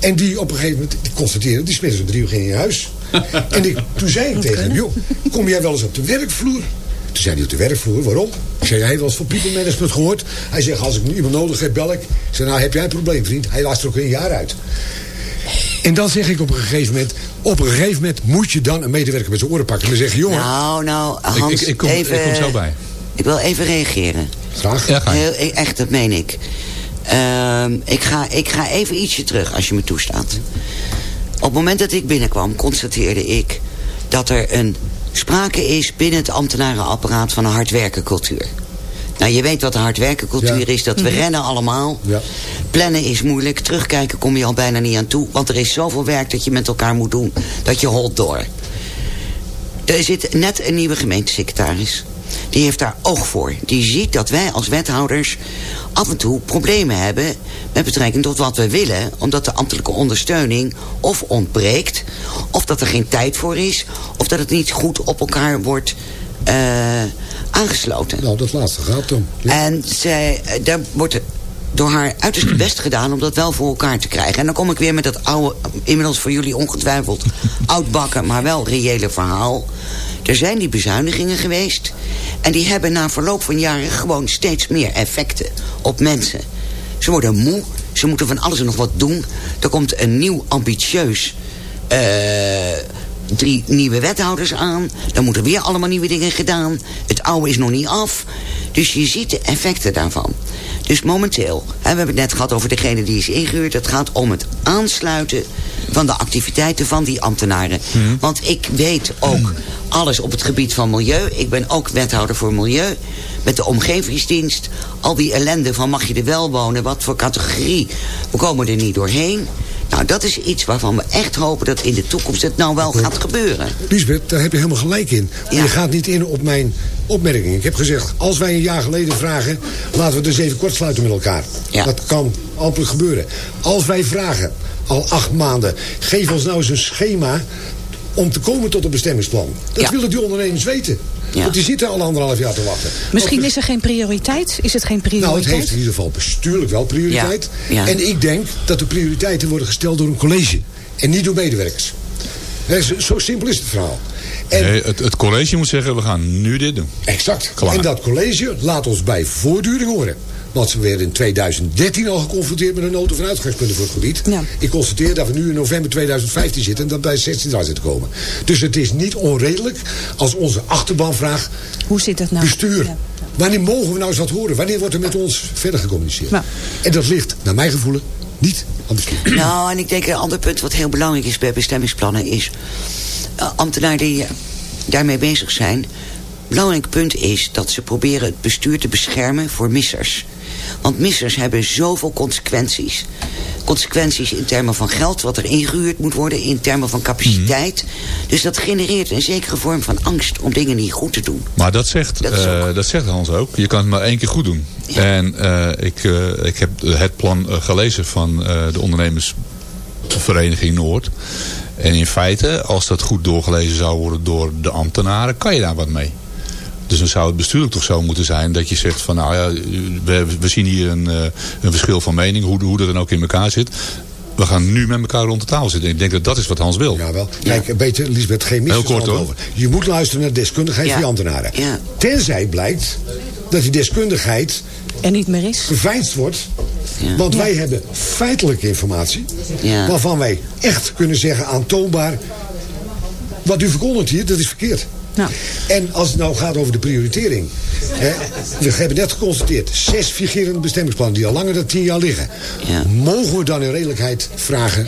En die op een gegeven moment die constateerde, die smiddags om drie uur ging in huis. [LAUGHS] en ik, toen zei ik tegen hem, joh, kom jij wel eens op de werkvloer? Toen zei hij op de werkvloer, waarom? Ik zei, hij eens van people management gehoord. Hij zegt, als ik iemand nodig heb, bel ik. Ik zei, nou heb jij een probleem, vriend? Hij was er ook een jaar uit. En dan zeg ik op een gegeven moment, op een gegeven moment moet je dan een medewerker met zijn oren pakken. En dan zeg je, jongen, Nou, nou, Ik, Hans, ik, ik, kom, even, ik kom zo bij. Ik wil even reageren. graag. Ja, ga je. Heel, echt, dat meen ik. Ehm, ik, ga, ik ga even ietsje terug, als je me toestaat. Op het moment dat ik binnenkwam, constateerde ik... dat er een sprake is binnen het ambtenarenapparaat van een hardwerkencultuur. Nou, je weet wat een hardwerkencultuur Ja. is. Dat we rennen allemaal. Ja. Plannen is moeilijk. Terugkijken kom je al bijna niet aan toe. Want er is zoveel werk dat je met elkaar moet doen. Dat je holt door. Er zit net een nieuwe gemeentesecretaris. Die heeft daar oog voor. Die ziet dat wij als wethouders af en toe problemen hebben... met betrekking tot wat we willen. Omdat de ambtelijke ondersteuning of ontbreekt... of dat er geen tijd voor is... of dat het niet goed op elkaar wordt eh, aangesloten. Nou, dat laatste gaat. Ja. En zij, eh, daar wordt door haar uiterste best gedaan om dat wel voor elkaar te krijgen. En dan kom ik weer met dat oude, inmiddels voor jullie ongetwijfeld oudbakken, maar wel reële verhaal. Er zijn die bezuinigingen geweest. En die hebben na verloop van jaren gewoon steeds meer effecten op mensen. Ze worden moe, ze moeten van alles en nog wat doen. Er komt een nieuw ambitieus eh, drie nieuwe wethouders aan. Dan moeten weer allemaal nieuwe dingen gedaan. Het oude is nog niet af. Dus je ziet de effecten daarvan. Dus momenteel, hè, we hebben het net gehad over degene die is ingehuurd. Het gaat om het aansluiten van de activiteiten van die ambtenaren. Want ik weet ook alles op het gebied van milieu. Ik ben ook wethouder voor milieu. Met de omgevingsdienst. Al die ellende van mag je er wel wonen. Wat voor categorie. We komen er niet doorheen. Nou, dat is iets waarvan we echt hopen dat in de toekomst het nou wel gaat gebeuren. Lisbeth, daar heb je helemaal gelijk in. Maar Ja. Je gaat niet in op mijn opmerking. Ik heb gezegd, als wij een jaar geleden vragen... laten we dus even kortsluiten met elkaar. Ja. Dat kan amper gebeuren. Als wij vragen, al acht maanden. Geef ons nou eens een schema om te komen tot een bestemmingsplan. Dat Ja. willen die ondernemers weten. Ja. Want die zitten al anderhalf jaar te wachten. Misschien Als- is er geen prioriteit. Is het geen prioriteit? Nou, het heeft in ieder geval bestuurlijk wel prioriteit. Ja, ja. En ik denk dat de prioriteiten worden gesteld door een college. En niet door medewerkers. Zo, zo simpel is het verhaal. En, Nee, het, het college moet zeggen, we gaan nu dit doen. Exact. Klaar. En dat college laat ons bij voortduring horen. Want we werden in 2013 al geconfronteerd met een nood- of uitgangspunten voor het gebied. Ja. Ik constateer dat we nu in november 2015 zitten en dat bij 16 jaar zitten komen. Dus het is niet onredelijk als onze achterban vraagt... Hoe zit het nou? Bestuur, Ja. wanneer mogen we nou eens wat horen? Wanneer wordt er met ons verder gecommuniceerd? Nou. En dat ligt, naar mijn gevoel, niet aan bestuur. Nou, en ik denk een ander punt wat heel belangrijk is bij bestemmingsplannen is... eh, ambtenaren die eh, daarmee bezig zijn... belangrijk punt is dat ze proberen het bestuur te beschermen voor missers. Want missers hebben zoveel consequenties. Consequenties in termen van geld wat er ingehuurd moet worden... in termen van capaciteit. Dus dat genereert een zekere vorm van angst om dingen niet goed te doen. Maar dat zegt, Dat eh, dat zegt Hans ook. Je kan het maar één keer goed doen. Ja. En eh, ik, eh, ik heb het plan gelezen van de ondernemersvereniging Noord. En in feite, als dat goed doorgelezen zou worden door de ambtenaren, kan je daar wat mee. Dus dan zou het bestuurlijk toch zo moeten zijn dat je zegt van nou ja, we, we zien hier een, eh, een verschil van mening, hoe, hoe dat dan ook in elkaar zit. We gaan nu met elkaar rond de tafel zitten. Ik denk dat dat is wat Hans wil. Jawel. Kijk, een beetje, Lisbeth, geen Heel misverstand over. Je moet luisteren naar de deskundigheid Ja. van die ambtenaren. Ja. Tenzij blijkt dat die deskundigheid Er niet meer is. geveinsd wordt. Ja. Want wij hebben feitelijke informatie. Ja. Waarvan wij echt kunnen zeggen aantoonbaar. Wat u verkondigt hier, dat is verkeerd. Nou. En als het nou gaat over de prioritering. Hè, we hebben net geconstateerd. Zes figurende bestemmingsplannen die al langer dan tien jaar liggen. Ja. Mogen we dan in redelijkheid vragen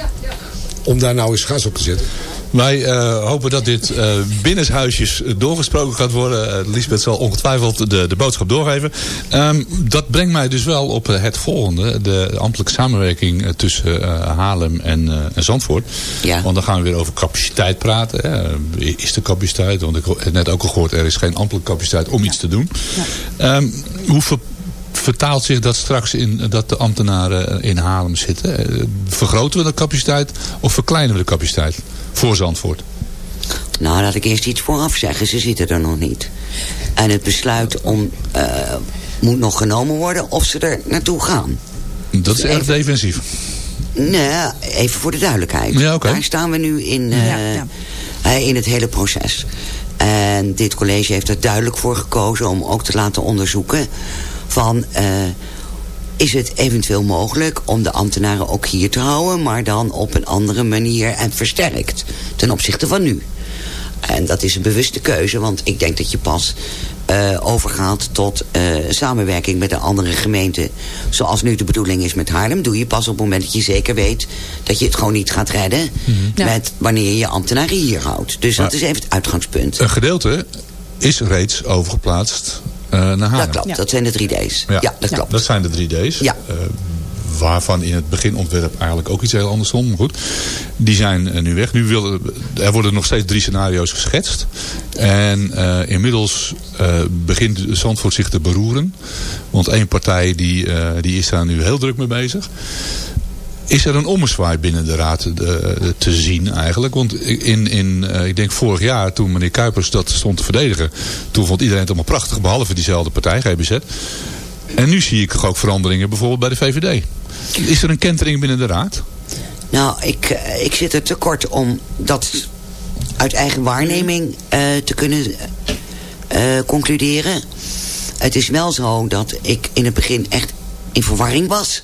om daar nou eens gas op te zetten? Wij eh, hopen dat dit eh binnenshuisjes doorgesproken gaat worden. Eh, Lisbeth zal ongetwijfeld de, de boodschap doorgeven. Ehm, dat brengt mij dus wel op het volgende. De ambtelijke samenwerking tussen Haarlem en, en Zandvoort. Ja. Want dan gaan we weer over capaciteit praten. Hè. Is de capaciteit? Want ik heb net ook al gehoord, er is geen ambtelijke capaciteit om iets te doen. Ehm, hoe ver- vertaalt zich dat straks in dat de ambtenaren in Haarlem zitten? Eh, Vergroten we de capaciteit of verkleinen we de capaciteit voor Zandvoort? Nou, laat ik eerst iets vooraf zeggen. Ze zitten er nog niet. En het besluit om, eh, moet nog genomen worden of ze er naartoe gaan. Dat is erg defensief. Nee, even voor de duidelijkheid. Ja, oké. Daar staan we nu in, eh, Ja, ja. eh, in het hele proces. En dit college heeft er duidelijk voor gekozen om ook te laten onderzoeken van... eh, is het eventueel mogelijk om de ambtenaren ook hier te houden... maar dan op een andere manier en versterkt ten opzichte van nu. En dat is een bewuste keuze, want ik denk dat je pas eh, overgaat tot eh, samenwerking met een andere gemeente. Zoals nu de bedoeling is met Haarlem. Doe je pas op het moment dat je zeker weet dat je het gewoon niet gaat redden. Ja. Met wanneer je je ambtenaren hier houdt. Dus dat is even het uitgangspunt. Een gedeelte is reeds overgeplaatst naar Haarlem. dat klopt, Ja. dat zijn de drie D's. Ja, dat klopt. Dat zijn de 3D's. Ja. Eh, waarvan in het beginontwerp eigenlijk ook iets heel anders stond. Maar goed, die zijn eh, nu weg. Nu willen, er worden nog steeds drie scenario's geschetst. En eh, inmiddels eh, begint Zandvoort zich te beroeren. Want één partij die, eh, die is daar nu heel druk mee bezig. Is er een ommezwaai binnen de raad eh, te zien eigenlijk? Want in, in eh, ik denk vorig jaar toen meneer Kuipers dat stond te verdedigen. Toen vond iedereen het allemaal prachtig. Behalve diezelfde partij, GBZ. En nu zie ik ook veranderingen bijvoorbeeld bij de VVD. Is er een kentering binnen de raad? Nou, ik, eh, ik zit er te kort om dat uit eigen waarneming te kunnen concluderen. Het is wel zo dat ik in het begin echt in verwarring was.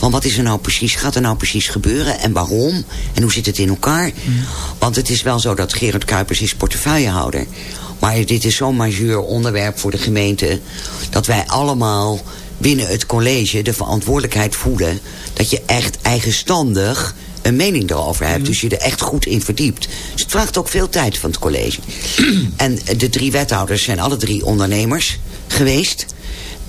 Van wat is er nou precies, gaat er nou precies gebeuren en waarom? En hoe zit het in elkaar? Want het is wel zo dat Gerard Kuipers is portefeuillehouder. Maar dit is zo'n majeur onderwerp voor de gemeente... dat wij allemaal binnen het college de verantwoordelijkheid voelen... dat je echt eigenstandig een mening erover hebt. Dus je er echt goed in verdiept. Dus het vraagt ook veel tijd van het college. [CLEARS THROAT] en de drie wethouders zijn alle drie ondernemers geweest...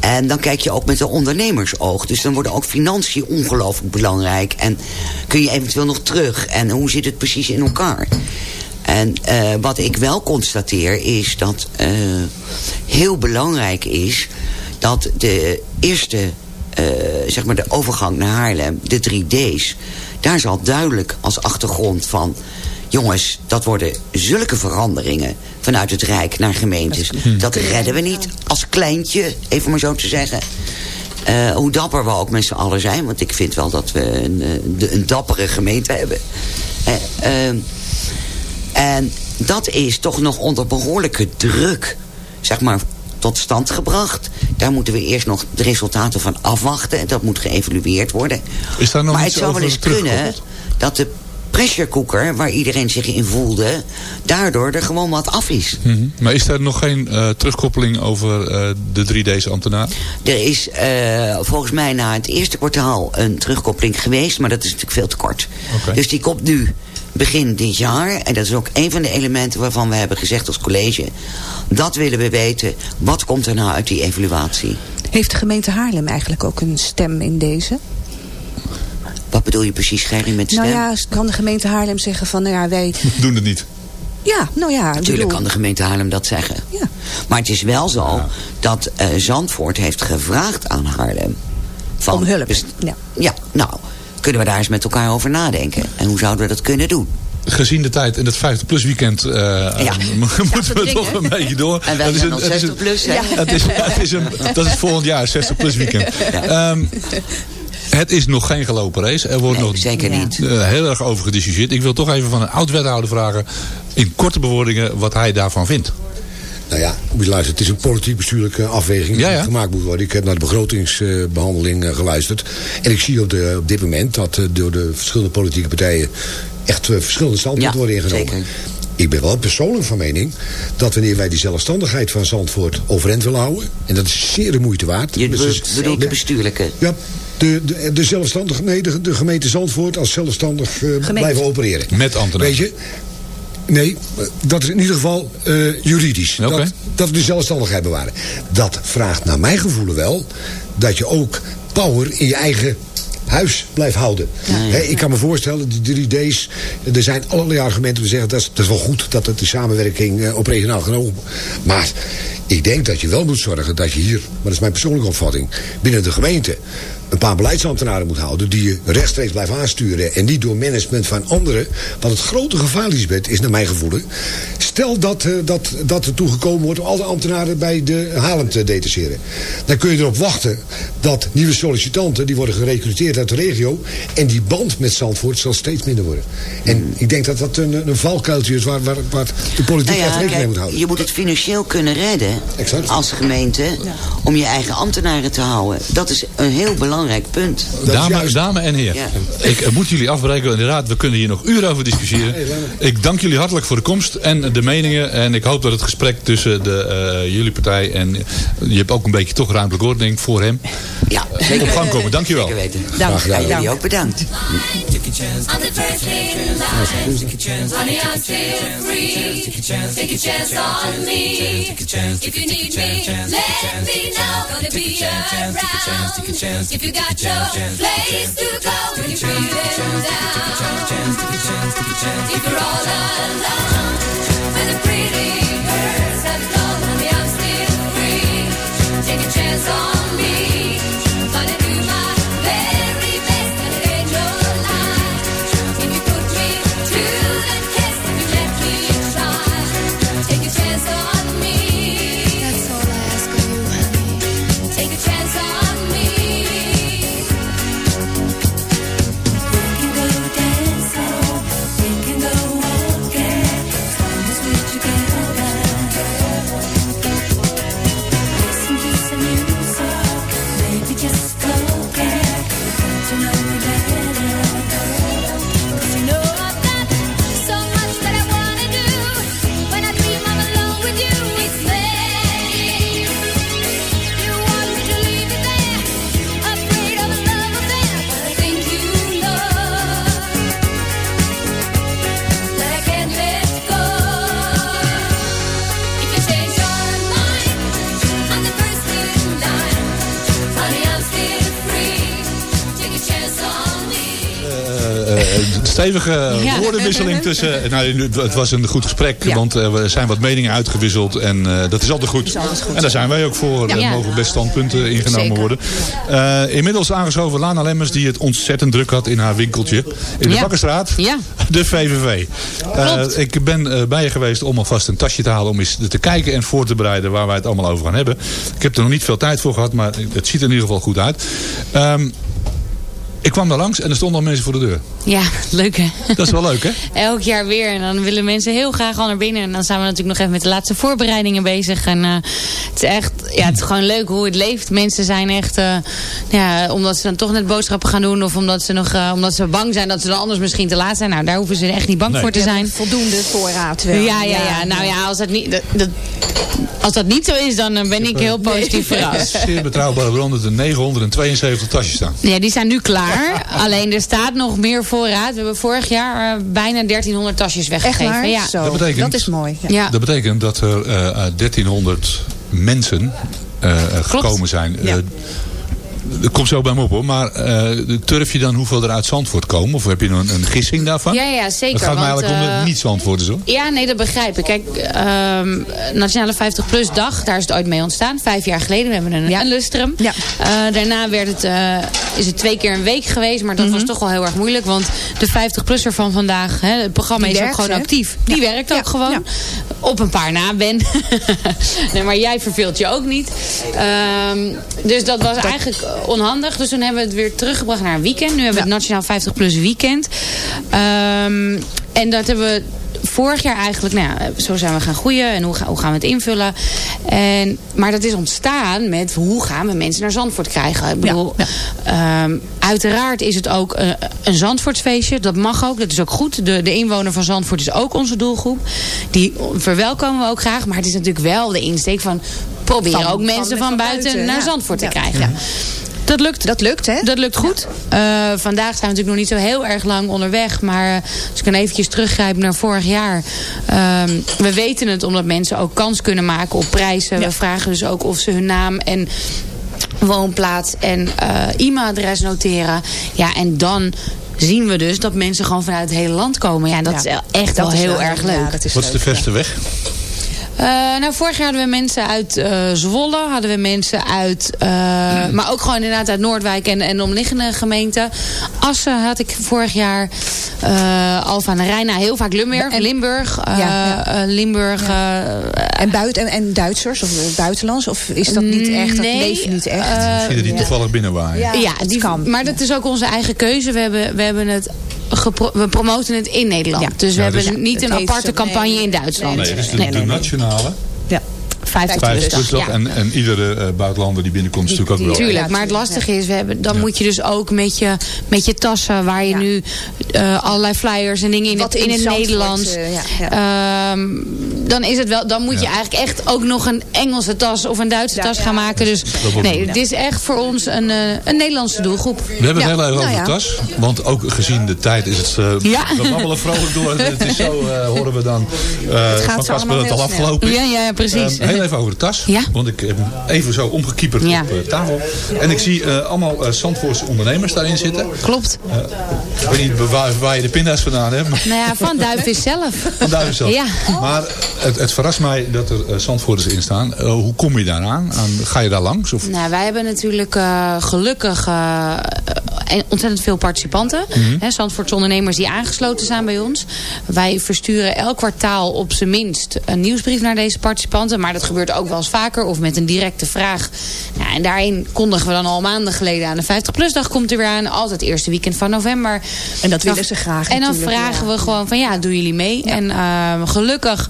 En dan kijk je ook met een ondernemersoog. Dus dan worden ook financiën ongelooflijk belangrijk. En kun je eventueel nog terug. En hoe zit het precies in elkaar? En eh, wat ik wel constateer is dat eh, heel belangrijk is... dat de eerste eh, zeg maar de overgang naar Haarlem, de 3D's... daar zal duidelijk als achtergrond van... jongens, dat worden zulke veranderingen vanuit het Rijk naar gemeentes. Dat redden we niet als kleintje, even maar zo te zeggen. Eh, hoe dapper we ook met z'n allen zijn. Want ik vind wel dat we een, eh, een dappere gemeente hebben. Eh, ehm, en dat is toch nog onder behoorlijke druk, zeg maar, tot stand gebracht. Daar moeten we eerst nog de resultaten van afwachten. En dat moet geëvalueerd worden. Is daar nog maar het zou wel eens kunnen dat de pressure cooker, waar iedereen zich in voelde... daardoor er gewoon wat af is. Mhm. Maar is er nog geen eh, terugkoppeling over eh, de 3D's-ambtenaar? Er is eh, volgens mij na het eerste kwartaal een terugkoppeling geweest... maar dat is natuurlijk veel te kort. Oké. Dus die komt nu begin dit jaar. En dat is ook een van de elementen waarvan we hebben gezegd als college... dat willen we weten. Wat komt er nou uit die evaluatie? Heeft de gemeente Haarlem eigenlijk ook een stem in deze? Wat bedoel je precies, Gerry, met stem? Nou ja, kan de gemeente Haarlem zeggen van, nou ja, wij... [LAUGHS] Doen het niet. Ja, nou ja, Natuurlijk bedoel- kan de gemeente Haarlem dat zeggen. Ja. Maar het is wel zo dat eh, Zandvoort heeft gevraagd aan Haarlem... Van, Om hulp, best- ja. ja, nou, kunnen we daar eens met elkaar over nadenken? En hoe zouden we dat kunnen doen? Gezien de tijd in het 50-plus weekend eh, Ja. [LAUGHS] moeten we toch een beetje door. En wij Het is zijn een- al het is een- 60 plus, hè? Het is, het is een, dat is volgend jaar, 60-plus weekend. Ehm, het is nog geen gelopen race. Er wordt Nee, nog zeker niet. eh, heel erg over gediscussieerd. Ik wil toch even van een oud-wethouder vragen... in korte bewoordingen wat hij daarvan vindt. Nou ja, moet je luisteren. Het is een politiek-bestuurlijke afweging die ja. gemaakt moet worden. Ik heb naar de begrotingsbehandeling eh, geluisterd. En ik zie op, de, op dit moment dat eh, door de verschillende politieke partijen... echt verschillende standpunten Ja, worden ingenomen. zeker. Ik ben wel persoonlijk van mening dat wanneer wij die zelfstandigheid van Zandvoort overeind willen houden... en dat is zeer de moeite waard. Je Dus bedoelt de bestuurlijke. Ja, de, de, de zelfstandige, nee, de, de gemeente Zandvoort als zelfstandig eh, blijven opereren. Met ambtenaren. Weet je, nee, dat is in ieder geval eh, juridisch. Dat, dat we de zelfstandigheid bewaren. Dat vraagt naar mijn gevoel wel dat je ook power in je eigen huis blijft houden. Hè, ik kan me voorstellen, die 3D's, er zijn allerlei argumenten om te zeggen... dat is, dat is wel goed dat het de samenwerking eh, op regionaal genomen Maar ik denk dat je wel moet zorgen dat je hier... maar dat is mijn persoonlijke opvatting... binnen de gemeente een paar beleidsambtenaren moet houden... die je rechtstreeks blijft aansturen... en niet door management van anderen. Want het grote gevaar, Lisbeth, is naar mijn gevoel... stel dat, eh, dat, dat er toegekomen wordt om al de ambtenaren bij de Haarlem te detacheren. Dan kun je erop wachten dat nieuwe sollicitanten... die worden gerecruiteerd uit de regio... en die band met Zandvoort zal steeds minder worden. En ik denk dat dat een, een valkuiltje is... waar, waar, waar de politiek Nou ja, rekening mee moet houden. je moet het financieel kunnen redden Exact. als gemeente om je eigen ambtenaren te houden. Dat is een heel belangrijk punt. Dame, dame en heer, Ja. ik eh, moet jullie afbreken. Inderdaad, we kunnen hier nog uren over discussiëren. Ik dank jullie hartelijk voor de komst en de meningen. En ik hoop dat het gesprek tussen de, eh, jullie partij en je hebt ook een beetje toch ruimtelijke ordening voor hem Ja, op gang komen. Dankjewel. Zeker weten. Dank. gedaan. En jullie Dank. ook bedankt. If you you got your place to go you're feeling down. You're all alone, the pretty birds have flown, honey, I'm still free. Take a chance on me. Stevige Ja. woordenwisseling [LAUGHS] tussen... Nou, het was een goed gesprek, Ja. want eh, er zijn wat meningen uitgewisseld. En eh, dat is altijd goed. is altijd goed. En daar zijn wij ook voor. Er mogen best standpunten ingenomen Zeker. worden. Eh, inmiddels aangeschoven Lana Lemmers, die het ontzettend druk had in haar winkeltje. In de. Bakkerstraat. Ja. [LAUGHS] De VVV. Eh, Klopt. ik ben eh, bij je geweest om alvast een tasje te halen. Om eens te kijken en voor te bereiden waar wij het allemaal over gaan hebben. Ik heb er nog niet veel tijd voor gehad, maar het ziet er in ieder geval goed uit. Ehm, ik kwam daar langs en er stonden al mensen voor de deur. Ja, leuk hè? Dat is wel leuk hè? [LAUGHS] Elk jaar weer. En dan willen mensen heel graag al naar binnen. En dan zijn we natuurlijk nog even met de laatste voorbereidingen bezig. En eh, het is echt, ja, het is gewoon leuk hoe het leeft. Mensen zijn echt, eh, ja, omdat ze dan toch net boodschappen gaan doen. Of omdat ze nog, eh, omdat ze bang zijn dat ze dan anders misschien te laat zijn. Nou, daar hoeven ze echt niet bang Nee. voor te zijn. voldoende voorraad wel. Ja, ja, ja. Nou ja, als dat niet, dat, dat- als dat niet zo is, dan ben ik heel positief [LAUGHS] verrast. Zeer betrouwbare bron dat er 972 tasjes staan. Ja, die zijn nu klaar. Alleen er staat nog meer voorraad. We hebben vorig jaar eh, bijna 1300 tasjes weggegeven. Echt waar? Ja. Zo, Dat betekent- dat is mooi. Ja. Ja. Dat betekent dat er eh, eh, 1300 mensen eh, gekomen zijn. Ja. Dat komt zo bij me op hoor. Maar eh, turf je dan hoeveel er uit Zandvoort komen? Of heb je een, een gissing daarvan? Ja, ja, zeker. Het gaat mij eigenlijk om eh, de niet-Zandvoorters hoor. Ja, nee, dat begrijp ik. Kijk, ehm, Nationale 50PLUS dag, daar is het ooit mee ontstaan. Vijf jaar geleden, we hebben een, een lustrum. Ja. Eh, daarna werd het, eh, is het twee keer een week geweest. Maar dat Mhm. was toch wel heel erg moeilijk. Want de 50-plusser van vandaag, hè, het programma Die is ook gewoon hè? actief. Die werkt ook Ja, gewoon. ja. Op een paar na, Ben. [LAUGHS] nee, maar jij verveelt je ook niet. Ehm, dus dat was eigenlijk onhandig. Dus toen hebben we het weer teruggebracht naar een weekend. Nu hebben we het Nationaal 50 Plus weekend. Ehm, en dat hebben we vorig jaar eigenlijk, nou ja, zo zijn we gaan groeien en hoe, ga- hoe gaan we het invullen. En, maar dat is ontstaan met hoe gaan we mensen naar Zandvoort krijgen. Ik bedoel, ehm, uiteraard is het ook eh, een Zandvoortsfeestje. Dat mag ook, dat is ook goed. De, de inwoner van Zandvoort is ook onze doelgroep. Die verwelkomen we ook graag. Maar het is natuurlijk wel de insteek van proberen ook mensen van- van, buiten, naar. Zandvoort te Ja. krijgen. Dat lukt. Dat lukt, hè? Dat lukt goed. Eh, vandaag zijn we natuurlijk nog niet zo heel erg lang onderweg. Maar eh, als ik dan eventjes teruggrijp naar vorig jaar. ehm, we weten het omdat mensen ook kans kunnen maken op prijzen. We vragen dus ook of ze hun naam en woonplaats en eh, e-mailadres noteren. Ja, en dan zien we dus dat mensen gewoon vanuit het hele land komen. Ja, dat Ja. is echt Dat wel is heel erg ja, leuk. dat is Wat is de verste weg? Eh, nou, vorig jaar hadden we mensen uit eh, Zwolle. Hadden we mensen uit... eh, [CLEARS THROAT] maar ook gewoon inderdaad uit Noordwijk en, en de omliggende gemeenten. Assen had ik vorig jaar. eh Alfa aan de Rijn. Nou, heel vaak Limburg. En- Limburg. eh, Ja, eh, Limburg. En, buiten, en, en Duitsers of buitenlands? Of is dat niet echt? Dat Nee, leven niet echt? eh, Zie je die toevallig binnenwaaien? Ja, die, kan. maar dat is ook onze eigen keuze. We hebben, we hebben het... gepro- We promoten het in Nederland. Ja. Dus we Ja, hebben dus- niet een aparte campagne in Duitsland. Nee, dus de, de nationale. Ja. 50 50 plus. plus toch? Ja. En, en iedere eh, buitenlander die binnenkomt is natuurlijk ook wel. Tuurlijk, maar het lastige is, we hebben, dan moet je dus ook met je, met je tassen, waar je Ja. nu eh, allerlei flyers en dingen in, Wat het, in in het Nederlands. ja, ehm, dan is het wel, dan moet je eigenlijk echt ook nog een Engelse tas of een Duitse Ja, tas ja. gaan maken. Dus nee, het. het is echt voor ons een, eh, een Nederlandse doelgroep. We hebben het Ja, heel even nou over ja. de tas. Want ook gezien de tijd is het... eh, Ja. We babbelen vrolijk door. Het is zo, eh, horen we dan eh gaat van zo Casper allemaal dat het al afgelopen is. Ja, ja, ja, precies. Ehm, heel even over de tas. Ja. Want ik heb hem even zo omgekieperd Ja. op eh, tafel. En ik zie eh, allemaal uh, Zandvoortse ondernemers daarin zitten. Klopt. Ik weet niet waar, waar je de pinda's vandaan hebt. Maar Nou ja, van Duivis zelf. van Duiven zelf. Ja. Maar het, het verrast mij dat er Zandvoorters in staan. Hoe kom je daaraan? Aan, ga je daar langs? Of? Nou, wij hebben natuurlijk gelukkig ontzettend veel participanten. Mm -hmm. Zandvoortse ondernemers die aangesloten zijn bij ons. Wij versturen elk kwartaal op zijn minst een nieuwsbrief naar deze participanten. Maar dat gebeurt ook wel eens vaker of met een directe vraag. Nou, en daarin kondigen we dan al maanden geleden aan. De 50PLUS dag komt er weer aan. Altijd eerste weekend van november. En dat willen ze graag En dan vragen ja. we gewoon van ja, doen jullie mee? Ja. En uh, gelukkig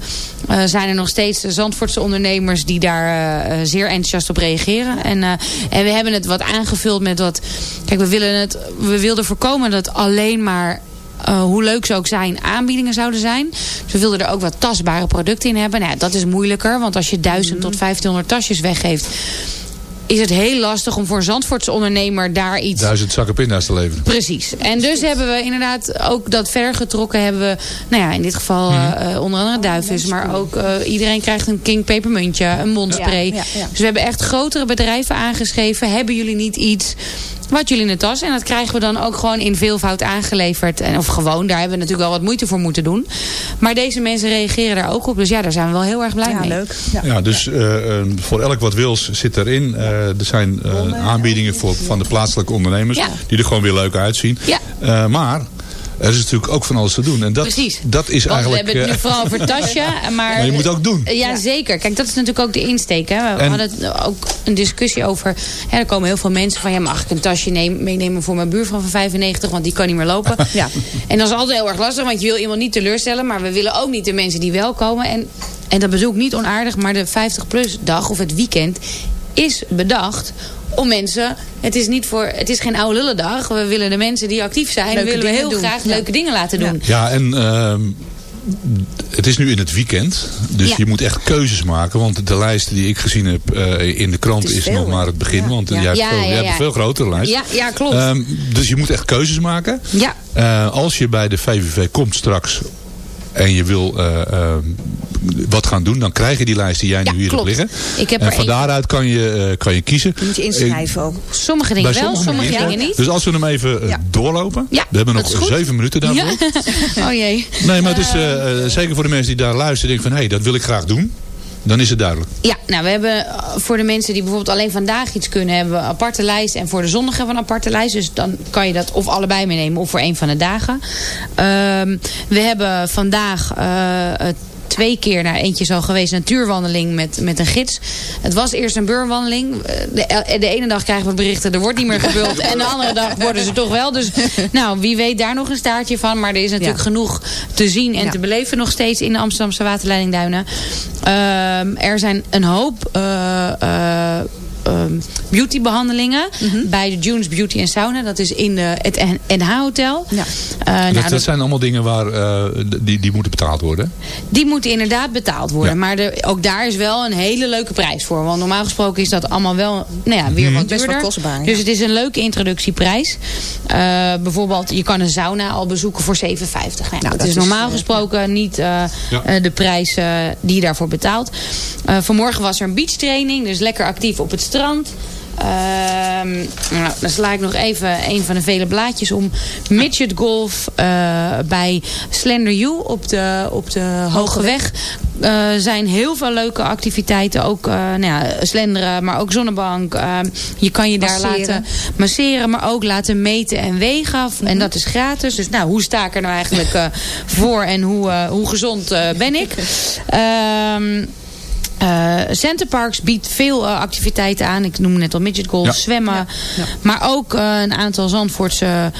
uh, zijn er nog steeds Zandvoortse ondernemers die daar uh, zeer enthousiast op reageren. En, uh, en we hebben het wat aangevuld met wat... Kijk, we, willen het, we wilden voorkomen dat alleen maar hoe leuk ze ook zijn, aanbiedingen zouden zijn. Dus we wilden er ook wat tastbare producten in hebben. Nou, dat is moeilijker, want als je 1000 mm. tot 1500 tasjes weggeeft is het heel lastig om voor een Zandvoortse ondernemer daar iets... Duizend zakken pinda's te leveren. Precies. En dus hebben we inderdaad ook dat verder getrokken. Hebben we, nou ja, in dit geval uh, uh, onder andere duifjes. Maar ook uh, iedereen krijgt een King pepermuntje, een mondspray. Ja, ja, ja. Dus we hebben echt grotere bedrijven aangeschreven. Hebben jullie niet iets wat jullie in de tas. En dat krijgen we dan ook gewoon in veelvoud aangeleverd. En, of gewoon, daar hebben we natuurlijk wel wat moeite voor moeten doen. Maar deze mensen reageren daar ook op. Dus ja, daar zijn we wel heel erg blij Ja, mee. leuk. Ja, dus eh, eh, voor elk wat wils zit erin. Eh, er zijn eh, aanbiedingen voor, van de plaatselijke ondernemers. Ja. Die er gewoon weer leuk uitzien. Ja. Eh, maar er is natuurlijk ook van alles te doen. En dat, Precies. dat is Want eigenlijk... we hebben het nu eh, vooral over tasje. [LAUGHS] Maar, Maar je moet ook doen. Ja, zeker. Kijk, dat is natuurlijk ook de insteek. Hè. We En- hadden ook een discussie over... Ja, er komen heel veel mensen van... Ja, mag ik een tasje neem- meenemen voor mijn buurvrouw van 95? Want die kan niet meer lopen. [LAUGHS] Ja. En dat is altijd heel erg lastig. Want je wil iemand niet teleurstellen. Maar we willen ook niet de mensen die wel komen. En, en dat bedoel ik niet onaardig. Maar de 50-plus dag of het weekend is bedacht om mensen... Het is, niet voor, het is geen oude lullendag. We willen de mensen die actief zijn... Leuke willen we heel doen. graag Ja. leuke dingen laten doen. Ja, en ehm, het is nu in het weekend. Dus Ja. je moet echt keuzes maken. Want de lijst die ik gezien heb eh, in de krant is, is veel, nog maar het begin. Ja. Want Ja. jij hebt, Ja, veel, jij hebt een veel grotere lijst. Ja, ja klopt. Ehm, dus je moet echt keuzes maken. ja. Eh, als je bij de VVV komt straks en je wil eh, eh, wat gaan doen, dan krijg je die lijst die jij Ja, nu hier klopt. hebt liggen. Ik heb en van daaruit kan je, eh, kan je kiezen. Je moet je inschrijven ook. Sommige dingen wel, sommige dingen niet. Dus als we hem even eh, Ja. doorlopen. Ja, we hebben nog zeven minuten daarvoor. Ja. [LAUGHS] Oh jee. Nee, maar het is eh, zeker voor de mensen die daar luisteren. denken van, hé, hey, dat wil ik graag doen. Dan is het duidelijk. Ja, nou we hebben voor de mensen die bijvoorbeeld alleen vandaag iets kunnen... hebben we een aparte lijst. En voor de zondag hebben we een aparte lijst. Dus dan kan je dat of allebei meenemen of voor een van de dagen. Ehm, we hebben vandaag... eh, het twee keer naar eentje al geweest natuurwandeling met, met een gids. Het was eerst een beurwandeling. Eh, De, de ene dag krijgen we berichten, er wordt niet meer gebuld. en de andere dag worden ze toch wel. Dus nou, wie weet daar nog een staartje van. Maar er is natuurlijk Ja. genoeg te zien en Ja. te beleven nog steeds in de Amsterdamse waterleidingduinen. Ehm, er zijn een hoop eh, eh, ehm, beautybehandelingen Mhm. bij de Junes Beauty en Sauna. Dat is in de, het NH Hotel. Ja. Eh, nou, dat, dat dat- zijn allemaal dingen waar, eh, die, die moeten betaald worden. die moeten inderdaad betaald worden. Ja. Maar de, ook daar is wel een hele leuke prijs voor. Want normaal gesproken is dat allemaal wel nou ja, weer wat Best wel duurder. kostbaar, ja. Dus het is een leuke introductieprijs. Eh, bijvoorbeeld, je kan een sauna al bezoeken voor 7,50. Nou, ja, Nou, dat, dat is normaal gesproken niet Ja. de prijs die je daarvoor betaalt. Eh, vanmorgen was er een beachtraining. Dus lekker actief op het strand. Ehm, nou, dan sla ik nog even een van de vele blaadjes om. Midget golf eh, bij Slender U op de, op de Hoge Weg. Eh, zijn heel veel leuke activiteiten. Ook eh, nou ja, slenderen, maar ook zonnebank. Eh, je kan je daar laten masseren, maar ook laten meten en wegen. En dat is gratis. Dus nou, hoe sta ik er nou eigenlijk voor en hoe, hoe gezond ben ik? [LAUGHS] Ehm eh Centerparks biedt veel eh, activiteiten aan. Ik noem net al midget golf, Ja. zwemmen. Maar ook eh, een aantal Zandvoortse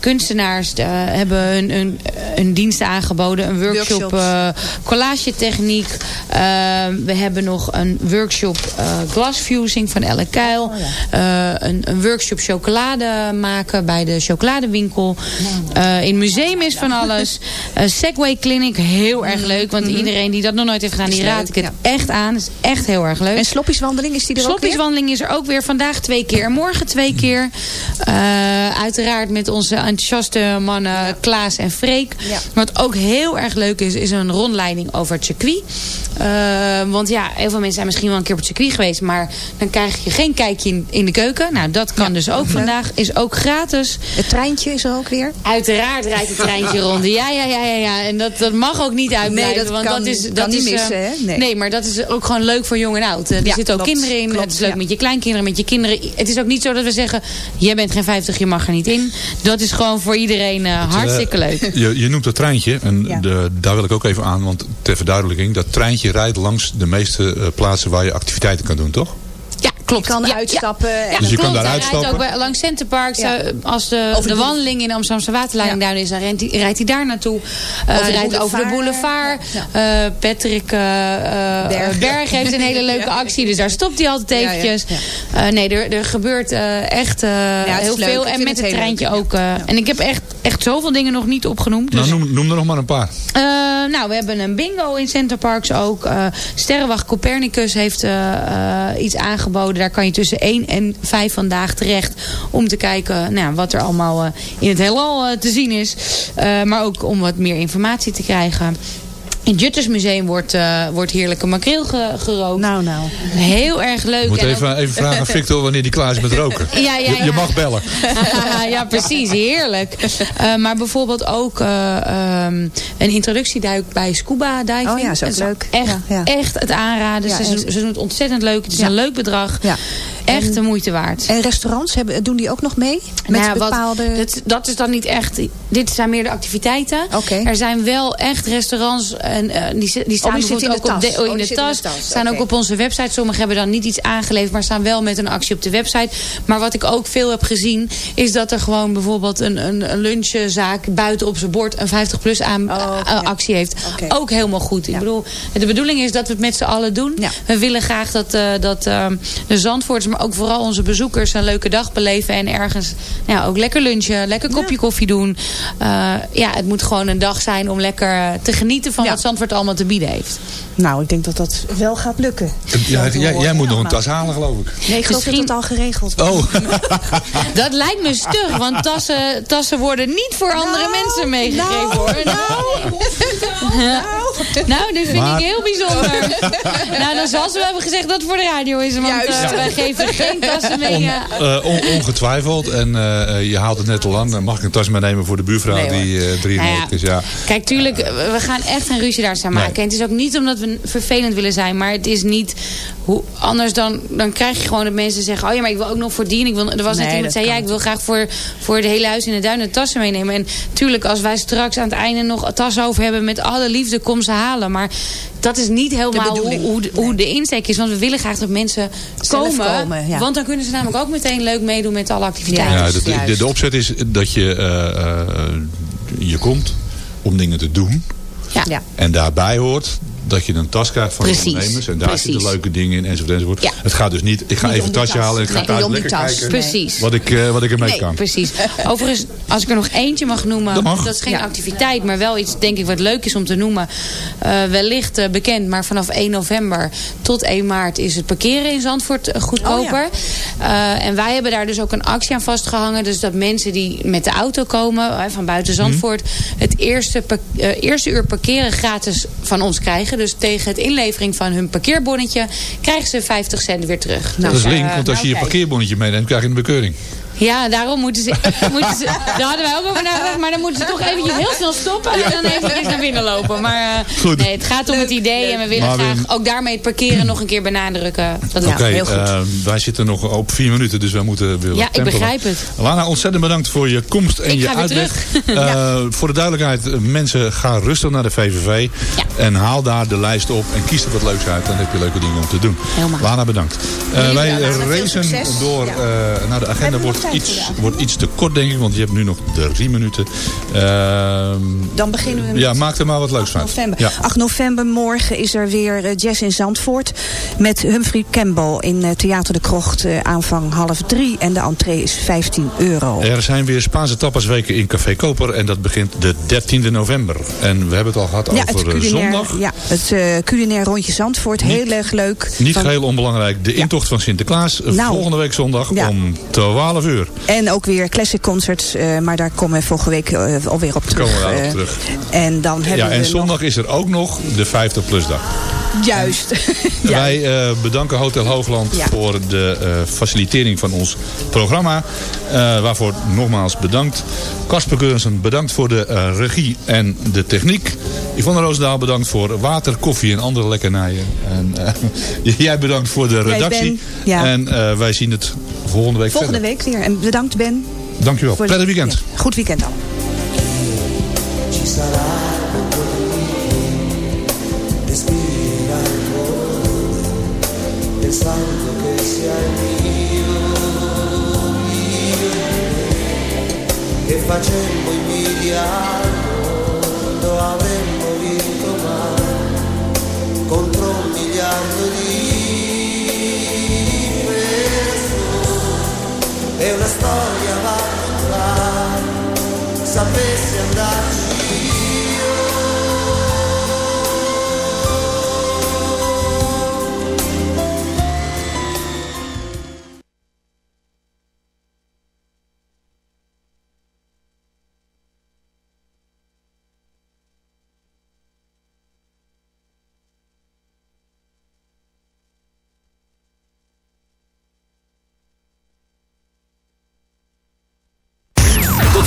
kunstenaars eh, hebben hun, hun, hun diensten aangeboden. Een workshop eh collage techniek. We hebben nog een workshop eh glasfusing van Elle Kuil. Eh, een, een workshop chocolade maken bij de chocoladewinkel. Eh, in het museum is van alles. [LAUGHS] Eh, Segway Clinic, heel erg leuk. Want iedereen die dat nog nooit heeft gedaan, die raad ik het echt aan. Is echt heel erg leuk. En sloppieswandeling, is die er ook weer? Sloppieswandeling is er ook weer vandaag twee keer en morgen twee keer. Eh, uiteraard met onze enthousiaste mannen Klaas en Freek. Ja. Wat ook heel erg leuk is, is een rondleiding over het circuit. Eh, want ja, heel veel mensen zijn misschien wel een keer op het circuit geweest. Maar dan krijg je geen kijkje in, in de keuken. Nou, dat kan dus ook vandaag. Is ook gratis. Het treintje is er ook weer. Uiteraard rijdt het treintje [LAUGHS] rond. Ja, ja, ja, ja, ja. En dat, dat mag ook niet uitblijven. Nee, dat want kan- dat is, dat niet is, eh, missen? Nee. Nee. maar dat is ook gewoon leuk voor jong en oud. Eh, Er Ja, zitten ook klopt, kinderen in. klopt, het is leuk ja. met je kleinkinderen, met je kinderen. Het is ook niet zo dat we zeggen... jij bent geen 50, je mag er niet in. Dat is gewoon voor iedereen eh, hartstikke Eh, leuk. Je, je noemt dat treintje. En Ja. de, daar wil ik ook even aan. Want ter verduidelijking. Dat treintje rijdt langs de meeste plaatsen waar je activiteiten kan doen, toch? Klopt. Je kan ja, uitstappen. Ja, en- ja, Dus je kan klopt. daar Hij rijdt uitstappen? ook bij, langs Centerparks. Ja. als de, de wandeling in de Amsterdamse waterleiding daar is, dan hij- rijdt hij daar naartoe. Eh, Over de rijdt over de boulevard. Eh, Patrick eh, Berg. Berg. heeft een hele leuke actie. Dus daar stopt hij altijd Ja, ja, eventjes. Eh, nee, er, er gebeurt eh, echt eh, heel leuk. veel. Ik En met het treintje leuk, ook. eh, En ik heb echt, echt zoveel dingen nog niet opgenoemd. Dus Nou, noem, noem er nog maar een paar. eh, nou, we hebben een bingo in Center Parks ook. Eh Sterrenwacht Copernicus heeft iets aangeboden. Daar kan je tussen 1 en 5 vandaag terecht. Om te kijken nou, wat er allemaal eh, in het heelal eh, te zien is. Eh, maar ook om wat meer informatie te krijgen. In het Juttersmuseum wordt, eh, wordt heerlijke makreel ge- gerookt. Nou, nou. Heel erg leuk. Ik moet En even, ook- even vragen aan Victor wanneer die klaar is met roken. [LAUGHS] Ja, ja, Je, je mag bellen. [LAUGHS] ja, precies. Heerlijk. Eh, maar bijvoorbeeld ook eh, ehm, een introductieduik bij scuba diving. Oh ja, is ook Dat leuk. Echt, Ja, ja. echt het aanraden. Ja, ze, ze doen het ontzettend leuk. Het is Ja. een leuk bedrag. Ja. Echt de moeite waard. En restaurants, hebben, doen die ook nog mee? Met Nou ja, wat- bepaalde... dat, dat is dan niet echt... Dit zijn meer de activiteiten. Er zijn wel echt restaurants. En, eh, die, die staan Oh, die bijvoorbeeld in ook de op tas. de, oh, Oh, in die de in tas. de tas. Staan ook op onze website. Sommigen hebben dan niet iets aangeleverd. Maar staan wel met een actie op de website. Maar wat ik ook veel heb gezien. Is dat er gewoon bijvoorbeeld een, een, een lunchzaak. Buiten op zijn bord een 50 plus aan, Oh, eh, ja. actie heeft. Ook helemaal goed. Ik bedoel, de bedoeling is dat we het met z'n allen doen. Ja. We willen graag dat, eh, dat de Zandvoorters. Maar ook vooral onze bezoekers een leuke dag beleven. En ergens nou ja, ook lekker lunchen. Lekker kopje koffie doen. Eh, ja, het moet gewoon een dag zijn om lekker eh, te genieten van Ja. wat Zandvoort allemaal te bieden heeft. Nou, ik denk dat dat wel gaat lukken. Ja, jij, jij moet nog een Nou. tas halen, geloof ik. Nee, ik geloof Misschien- dat het al geregeld was. Oh, [LAUGHS] Dat lijkt me stug, want tassen, tassen worden niet voor andere mensen meegegeven nou, hoor. Nou, [LAUGHS] dat vind Maar- ik heel bijzonder. nou, dan zal ze wel hebben gezegd dat het voor de radio is. Want Juist. eh, wij geven geen tassen mee. on- on- ongetwijfeld. En eh, je haalt het net al aan. Mag ik een tas meenemen voor de buurvrouw Nee, die eh 93 Nou ja. is. Ja. Kijk, tuurlijk, eh, we gaan echt een ruzie daar staan maken. Nee. En het is ook niet omdat we vervelend willen zijn. Maar het is niet... Hoe, anders dan, dan krijg je gewoon dat mensen zeggen... oh ja, maar ik wil ook nog voor die. en Ik wil, er was net iemand zei... ja, ik wil graag voor, voor de hele huis in de duinen tassen meenemen. En tuurlijk, als wij straks aan het einde nog tassen over hebben... met alle liefde, kom ze halen. Maar dat is niet helemaal hoe, hoe, de- hoe de insteek is. Want we willen graag dat mensen Zelf komen. komen, ja. Want dan kunnen ze namelijk ook meteen leuk meedoen met alle activiteiten. Ja, de, de, opzet is dat je, eh, eh, je komt om dingen te doen. Ja. Ja. En daarbij hoort dat je een tas krijgt van de Precies, ondernemers. En daar precies. zitten leuke dingen in enzovoort. enzovoort. Ja. Het gaat dus niet, ik ga Niet even een tasje tas. halen en ik ga Nee, thuis niet om die lekker tas. kijken Precies. wat ik, eh, wat ik ermee Nee, kan. Precies. Overigens, als ik er nog eentje mag noemen. Dat mag. is geen Ja. activiteit, maar wel iets denk ik wat leuk is om te noemen. Eh, wellicht eh, bekend, maar vanaf 1 november tot 1 maart is het parkeren in Zandvoort goedkoper. Eh, en wij hebben daar dus ook een actie aan vastgehangen. Dus dat mensen die met de auto komen van buiten Mhm. Zandvoort... het eerste, eh, eerste uur parkeren gratis van ons krijgen. Dus tegen het inlevering van hun parkeerbonnetje... krijgen ze 50 cent weer terug. Dat Dus, is link, eh, want als je je oké. parkeerbonnetje meeneemt, krijg je een bekeuring. Ja, daarom moeten ze, [LAUGHS] moeten ze... Daar hadden wij ook over nagedacht. Maar dan moeten ze toch eventjes heel snel stoppen. En dan eventjes naar binnen lopen. Maar eh, Goed. nee, het gaat om het idee. En we willen graag ook daarmee het parkeren nog een keer benadrukken. Dat Oké, heel goed. eh, wij zitten nog op vier minuten, dus wij moeten weer Ja, ik begrijp het. Lana, ontzettend bedankt voor je komst en Ik je uitleg. Eh, Voor de duidelijkheid, mensen, ga rustig naar de VVV. Ja. En haal daar de lijst op en kies er wat leuks uit. Dan heb je leuke dingen om te doen. Helemaal. Lana, bedankt. Eh, wij racen door. Ja. eh, nou, de agenda wordt iets, wordt iets te kort, denk ik. Want je hebt nu nog drie minuten. Ehm, Dan beginnen we met ja, maak er maar wat leuks van. november. Ja. 8 november morgen is er weer eh, jazz in Zandvoort. Met Humphrey Campbell in eh, Theater de Krocht. eh, aanvang half drie. En de entree is 15 euro. Er zijn weer Spaanse tapasweken in Café Koper. En dat begint de 13e november. En we hebben het al gehad Ja, over culinair, zondag. ja, het culinair rondje Zandvoort. Heel erg leuk. Niet Van- geheel onbelangrijk, de intocht van Sinterklaas. Nou. volgende week zondag om 12 uur. En ook weer classic concerts. eh, maar daar komen we volgende week eh, alweer op terug. Komen we daarop eh. terug. En dan hebben Ja, we en nog- zondag is er ook nog de 50 plus dag. Juist. [LAUGHS] Ja. Wij eh, bedanken Hotel Hoogland Ja. voor de eh, facilitering van ons programma. Eh, waarvoor nogmaals bedankt. Kasper Geursen bedankt voor de eh, regie en de techniek. Yvonne Roosendaal bedankt voor water, koffie en andere lekkernijen. En, [LAUGHS] jij bedankt voor de redactie. Ben. Ja. En eh, wij zien het volgende week Volgende verder. week weer. En bedankt Ben. Dankjewel. Prettig weekend. Ja, Goed weekend dan. pensando che sei mio, mio, e facemmo invidia al mondo, avremmo vinto ma contro un miliardo di persone. E una storia va a contare, sapessi andarci